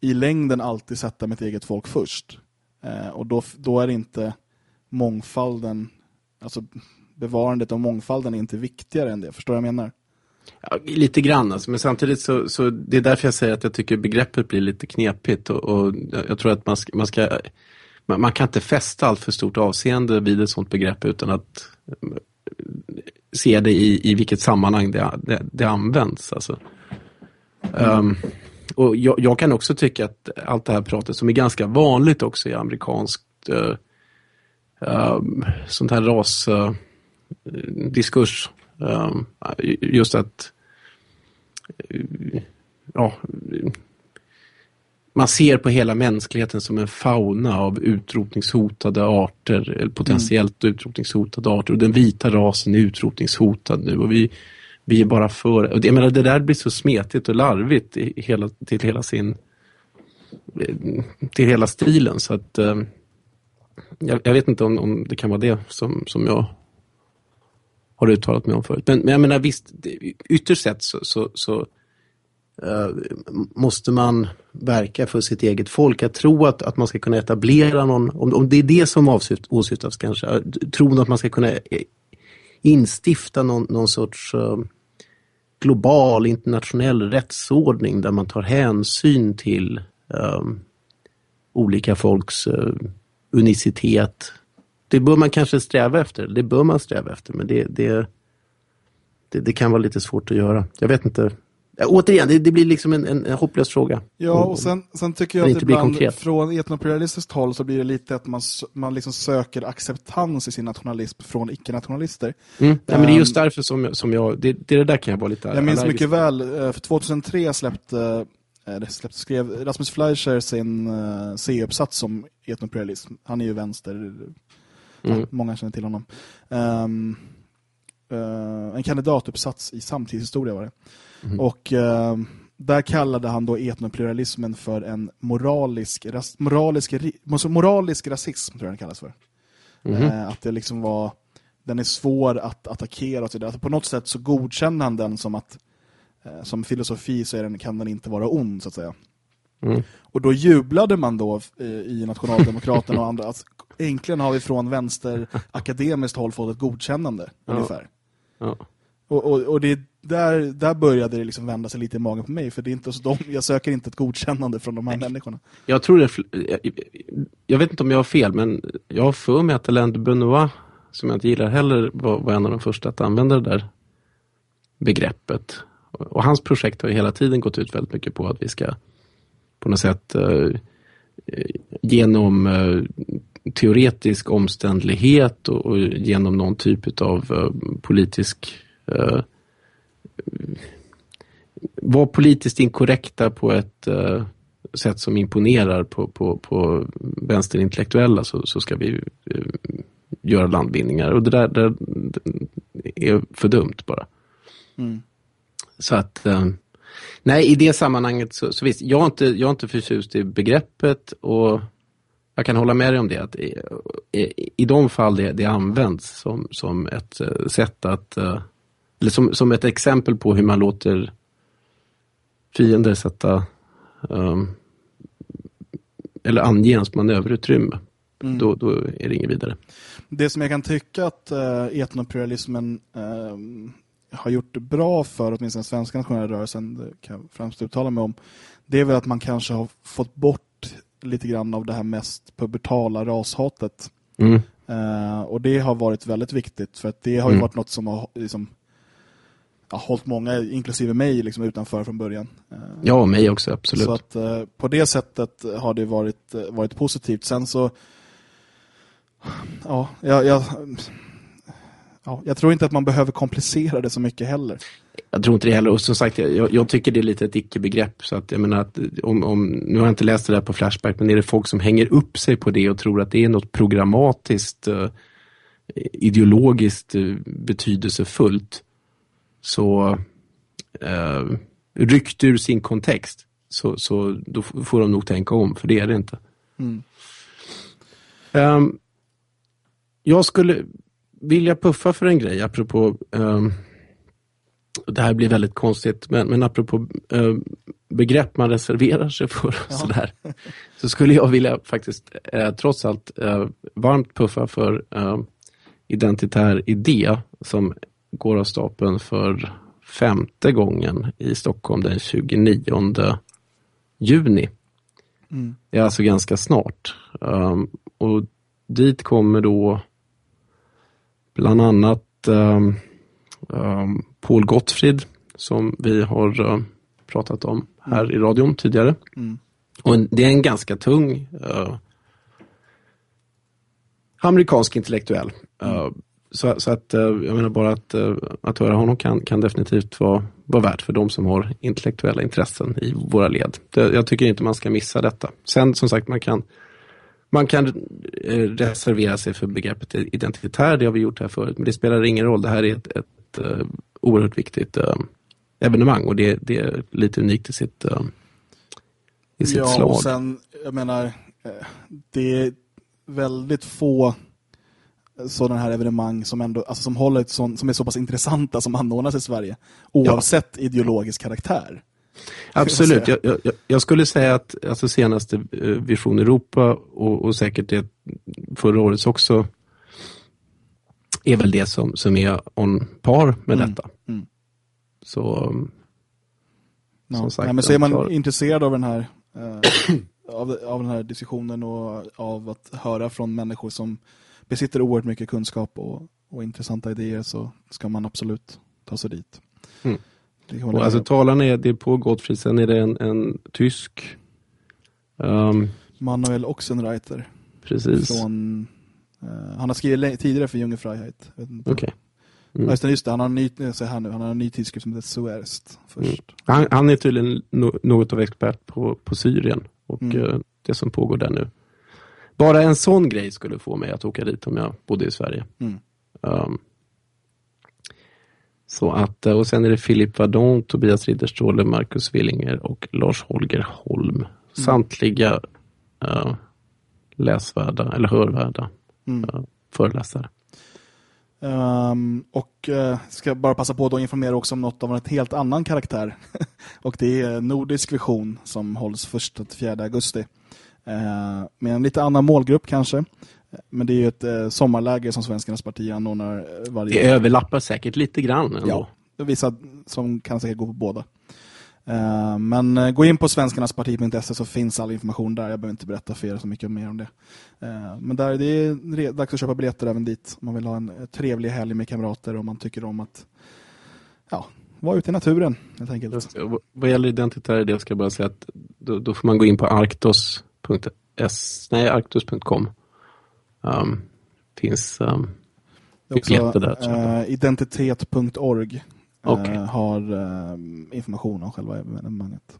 i längden alltid sätta mitt eget folk först. Eh, och då, då är inte mångfalden, alltså bevarandet av mångfalden är inte viktigare än det. Förstår du vad jag menar?
Ja, lite grann alltså, men samtidigt så, så det är därför jag säger att jag tycker begreppet blir lite knepigt och, och jag tror att man ska, man ska man, man, kan inte fästa allt för stort avseende vid ett sådant begrepp utan att eh, se det i, i vilket sammanhang det, det, det används. Alltså. Mm. Um, och jag, jag, kan också tycka att allt det här pratet som är ganska vanligt också i amerikanskt uh, um, sånt här ras uh, diskurs. Um, just att ja, man ser på hela mänskligheten som en fauna av utrotningshotade arter, eller potentiellt mm. utrotningshotade arter. Och den vita rasen är utrotningshotad nu och vi, vi är bara för... Och jag menar, det där blir så smetigt och larvigt i hela, till hela sin till hela stilen så att eh, jag, jag, vet inte om, om det kan vara det som, som jag har uttalat mig om förut. Men, men jag menar visst, ytterst sett så, så, så uh, måste man verka för sitt eget folk. Jag tror att, att man ska kunna etablera någon, om, om det är det som avsyft, åsyftas kanske, eh, tron att man ska kunna eh, instifta någon, någon sorts uh, global internationell rättsordning där man tar hänsyn till olika folks unicitet, det bör man kanske sträva efter. Det bör man sträva efter, men det, det, det, det kan vara lite svårt att göra. Jag vet inte. Återigen, det, det blir liksom en, en, en, hopplös fråga.
Ja, och sen, sen tycker jag att ibland från etnopluralistiskt håll så blir det lite att man, man liksom söker acceptans i sin nationalism från icke-nationalister.
Mm. Ja, men det är just ehm, därför som, som jag, det, det, det där kan jag vara lite
Jag minns mycket väl, eh, för 2003 släppte eh, släppte, skrev Rasmus Fleischer sin uh, C-uppsats om etnopluralism. Han är ju vänster Mm. Många känner till honom. Um, uh, en kandidatuppsats i samtidshistoria var det. Mm. Och uh, där kallade han då etnopluralismen för en moralisk, ras, moralisk, moralisk rasism, tror jag den kallas för. Mm. Uh, att det liksom var den är svår att attackera och så Alltså på något sätt så godkänner han den som att som filosofi så är den, kan den inte vara ond så att säga. Mm. Och då jublade man då eh, i Nationaldemokraterna och andra att äntligen har vi från vänster akademiskt håll fått ett godkännande ja. ungefär. Ja. Och, och, och det, där, där började det liksom vända sig lite i magen på mig för det är inte så de, jag söker inte ett godkännande från de här Nej. människorna.
Jag tror det, jag, jag, vet inte om jag har fel men jag har för mig att Alain Benoit som jag inte gillar heller var, var en av de första att använda det där begreppet. Och hans projekt har ju hela tiden gått ut väldigt mycket på att vi ska på något sätt eh, genom eh, teoretisk omständlighet och, och, genom någon typ av eh, politisk eh, vara politiskt inkorrekta på ett uh, sätt som imponerar på, på, på vänsterintellektuella så, så ska vi uh, göra landvinningar. Och det där, det är för dumt bara. Mm. Så att, uh, nej i det sammanhanget så, så visst, jag är, inte, jag är inte förtjust i begreppet och jag kan hålla med dig om det. Att i, i, i de fall det, det används som, som ett sätt att eller som, som ett exempel på hur man låter fiender sätta um, eller ange ens manöverutrymme. Mm. Då, då är det inget vidare.
Det som jag kan tycka att uh, etnopluralismen uh, har gjort bra för åtminstone svenska nationella rörelsen, det kan jag främst uttala mig om, det är väl att man kanske har fått bort lite grann av det här mest pubertala rashatet. Mm. Uh, och det har varit väldigt viktigt för att det har ju mm. varit något som har liksom, ja, hållit många, inklusive mig, liksom utanför från början.
Eh, ja, mig också, absolut.
Så att eh, på det sättet har det varit, varit positivt. Sen så ja, jag, jag, ja, jag tror inte att man behöver komplicera det så mycket heller.
Jag tror inte det heller. Och som sagt, jag, jag tycker det är lite ett icke-begrepp. Så att jag menar att om, om, nu har jag inte läst det där på Flashback, men är det folk som hänger upp sig på det och tror att det är något programmatiskt, uh, ideologiskt uh, betydelsefullt så eh, ryckt ur sin kontext så, så då får de nog tänka om, för det är det inte. Mm. Um, jag skulle vilja puffa för en grej apropå um, det här blir väldigt konstigt, men, men apropå uh, begrepp man reserverar sig för ja. sådär, så skulle jag vilja faktiskt uh, trots allt uh, varmt puffa för identitär idé som går av stapeln för femte gången i Stockholm den 29 juni. Mm. Det är alltså ganska snart. Um, och dit kommer då bland annat um, um, Paul Gottfrid som vi har uh, pratat om här mm. i radion tidigare. Mm. Och en, det är en ganska tung uh, amerikansk intellektuell. Uh, så, så, att jag menar bara att, att höra honom kan, kan definitivt vara, vara värt för de som har intellektuella intressen i våra led. Jag tycker inte man ska missa detta. Sen som sagt, man kan, man kan eh, reservera sig för begreppet identitär, det har vi gjort här förut, men det spelar ingen roll. Det här är ett, ett, ett oerhört viktigt evenemang och det, det, är lite unikt i sitt, i sitt
ja,
slag. Ja,
och sen, jag menar, det är väldigt få sådana här evenemang som ändå alltså som håller ett sån, som är så pass intressanta som anordnas i Sverige oavsett ja. ideologisk karaktär.
Absolut, jag, jag, jag, skulle säga att alltså senaste eh, Vision Europa och, och säkert det förra årets också är väl det som, som är on par med mm. detta. Mm. Så
ja. sagt, ja, men så är man tar... intresserad av den här eh, av, av den här diskussionen och av att höra från människor som besitter oerhört mycket kunskap och, och intressanta idéer så ska man absolut ta sig dit. Mm.
Och alltså talaren är det på Gottfried, sen är det en, en tysk
um, Manuel Oxenreiter.
Precis.
Från, uh, han har skrivit tidigare för Junge Freiheit.
Okej. Okay.
Mm. Just, just det, han har en ny, här nu, han har en ny tidskrift som heter Suerst först. Mm.
Han, han, är tydligen no, något av expert på, på Syrien och mm. uh, det som pågår där nu. Bara en sån grej skulle få mig att åka dit om jag bodde i Sverige. Um, så att, och sen är det Philip Vadon, Tobias Ridderstråle, Marcus Willinger och Lars Holger Holm. Mm. Samtliga uh, läsvärda eller hörvärda mm. uh, föreläsare.
Um, och uh, ska bara passa på att informera också om något av en helt annan karaktär. och det är Nordisk Vision som hålls 1-4 augusti. Uh, med en lite annan målgrupp kanske. Men det är ju ett uh, sommarläger som Svenskarnas parti anordnar varje
Det överlappar säkert lite grann ändå.
Ja, vissa som kan säkert gå på båda. Uh, men gå in på svenskarnasparti.se så finns all information där. Jag behöver inte berätta för er så mycket mer om det. Men där det är dags att köpa biljetter även dit. Om man vill ha en trevlig helg med kamrater och man tycker om att ja, vara ute i naturen helt enkelt.
Vad gäller identitär idé ska jag bara säga att då, då får man gå in på arktos.s nej, arktos.com. Um, finns um, biljetter där.
identitet.org okay. eh, har eh, information om själva evenemanget.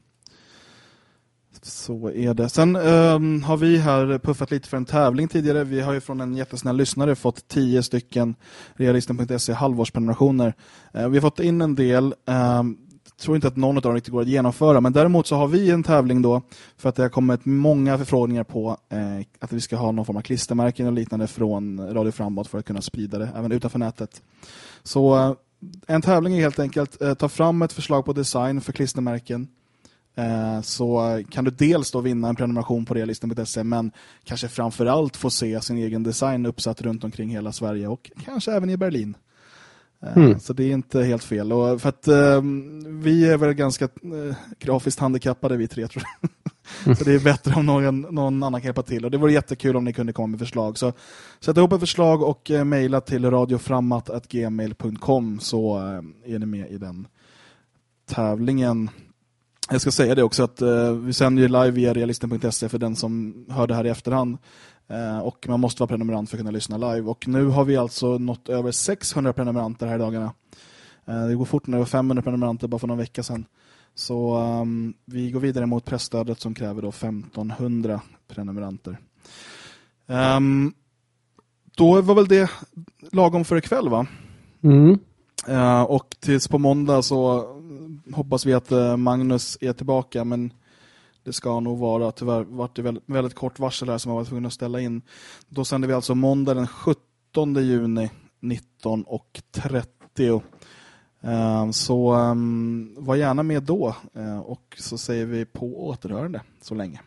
Så är det. Sen eh, har vi här puffat lite för en tävling tidigare. Vi har ju från en jättesnäll lyssnare fått tio stycken realisten.se halvårsprenumerationer. Eh, vi har fått in en del ehm, tror inte att någon av dem riktigt går att genomföra. Men däremot så har vi en tävling då för att det har kommit många förfrågningar på eh, att vi ska ha någon form av klistermärken och liknande från Radio Framåt för att kunna sprida det även utanför nätet. Så eh, en tävling är helt enkelt eh, ta fram ett förslag på design för klistermärken. Eh, så kan du dels då vinna en prenumeration på realisten.se men kanske framförallt få se sin egen design uppsatt runt omkring hela Sverige och kanske även i Berlin. Eh, mm. Så det är inte helt fel. Och för att eh, vi är väl ganska eh, grafiskt handikappade vi tre tror jag. Så det är bättre om någon, någon annan kan hjälpa till. Och det vore jättekul om ni kunde komma med förslag. Så sätt ihop ett förslag och eh, mejla till radioframmat.gmail.com så eh, är ni med i den tävlingen. Jag ska säga det också att eh, vi sänder ju live via realisten.se för den som hör det här i efterhand. Eh, och man måste vara prenumerant för att kunna lyssna live. Och nu har vi alltså nått över 600 prenumeranter här i dagarna. Eh, det går fort det var 500 prenumeranter bara för några veckor sedan. Så um, vi går vidare mot pressstödet som kräver då 1500 prenumeranter. Um, då var väl det lagom för ikväll va?
Mm.
Uh, och tills på måndag så hoppas vi att Magnus är tillbaka men det ska nog vara tyvärr var det väldigt, väldigt kort varsel här som man var tvungen att ställa in. Då sänder vi alltså måndag den 17 juni 19.30. Ehm, så ehm, var gärna med då eh, och så säger vi på återhörande så länge.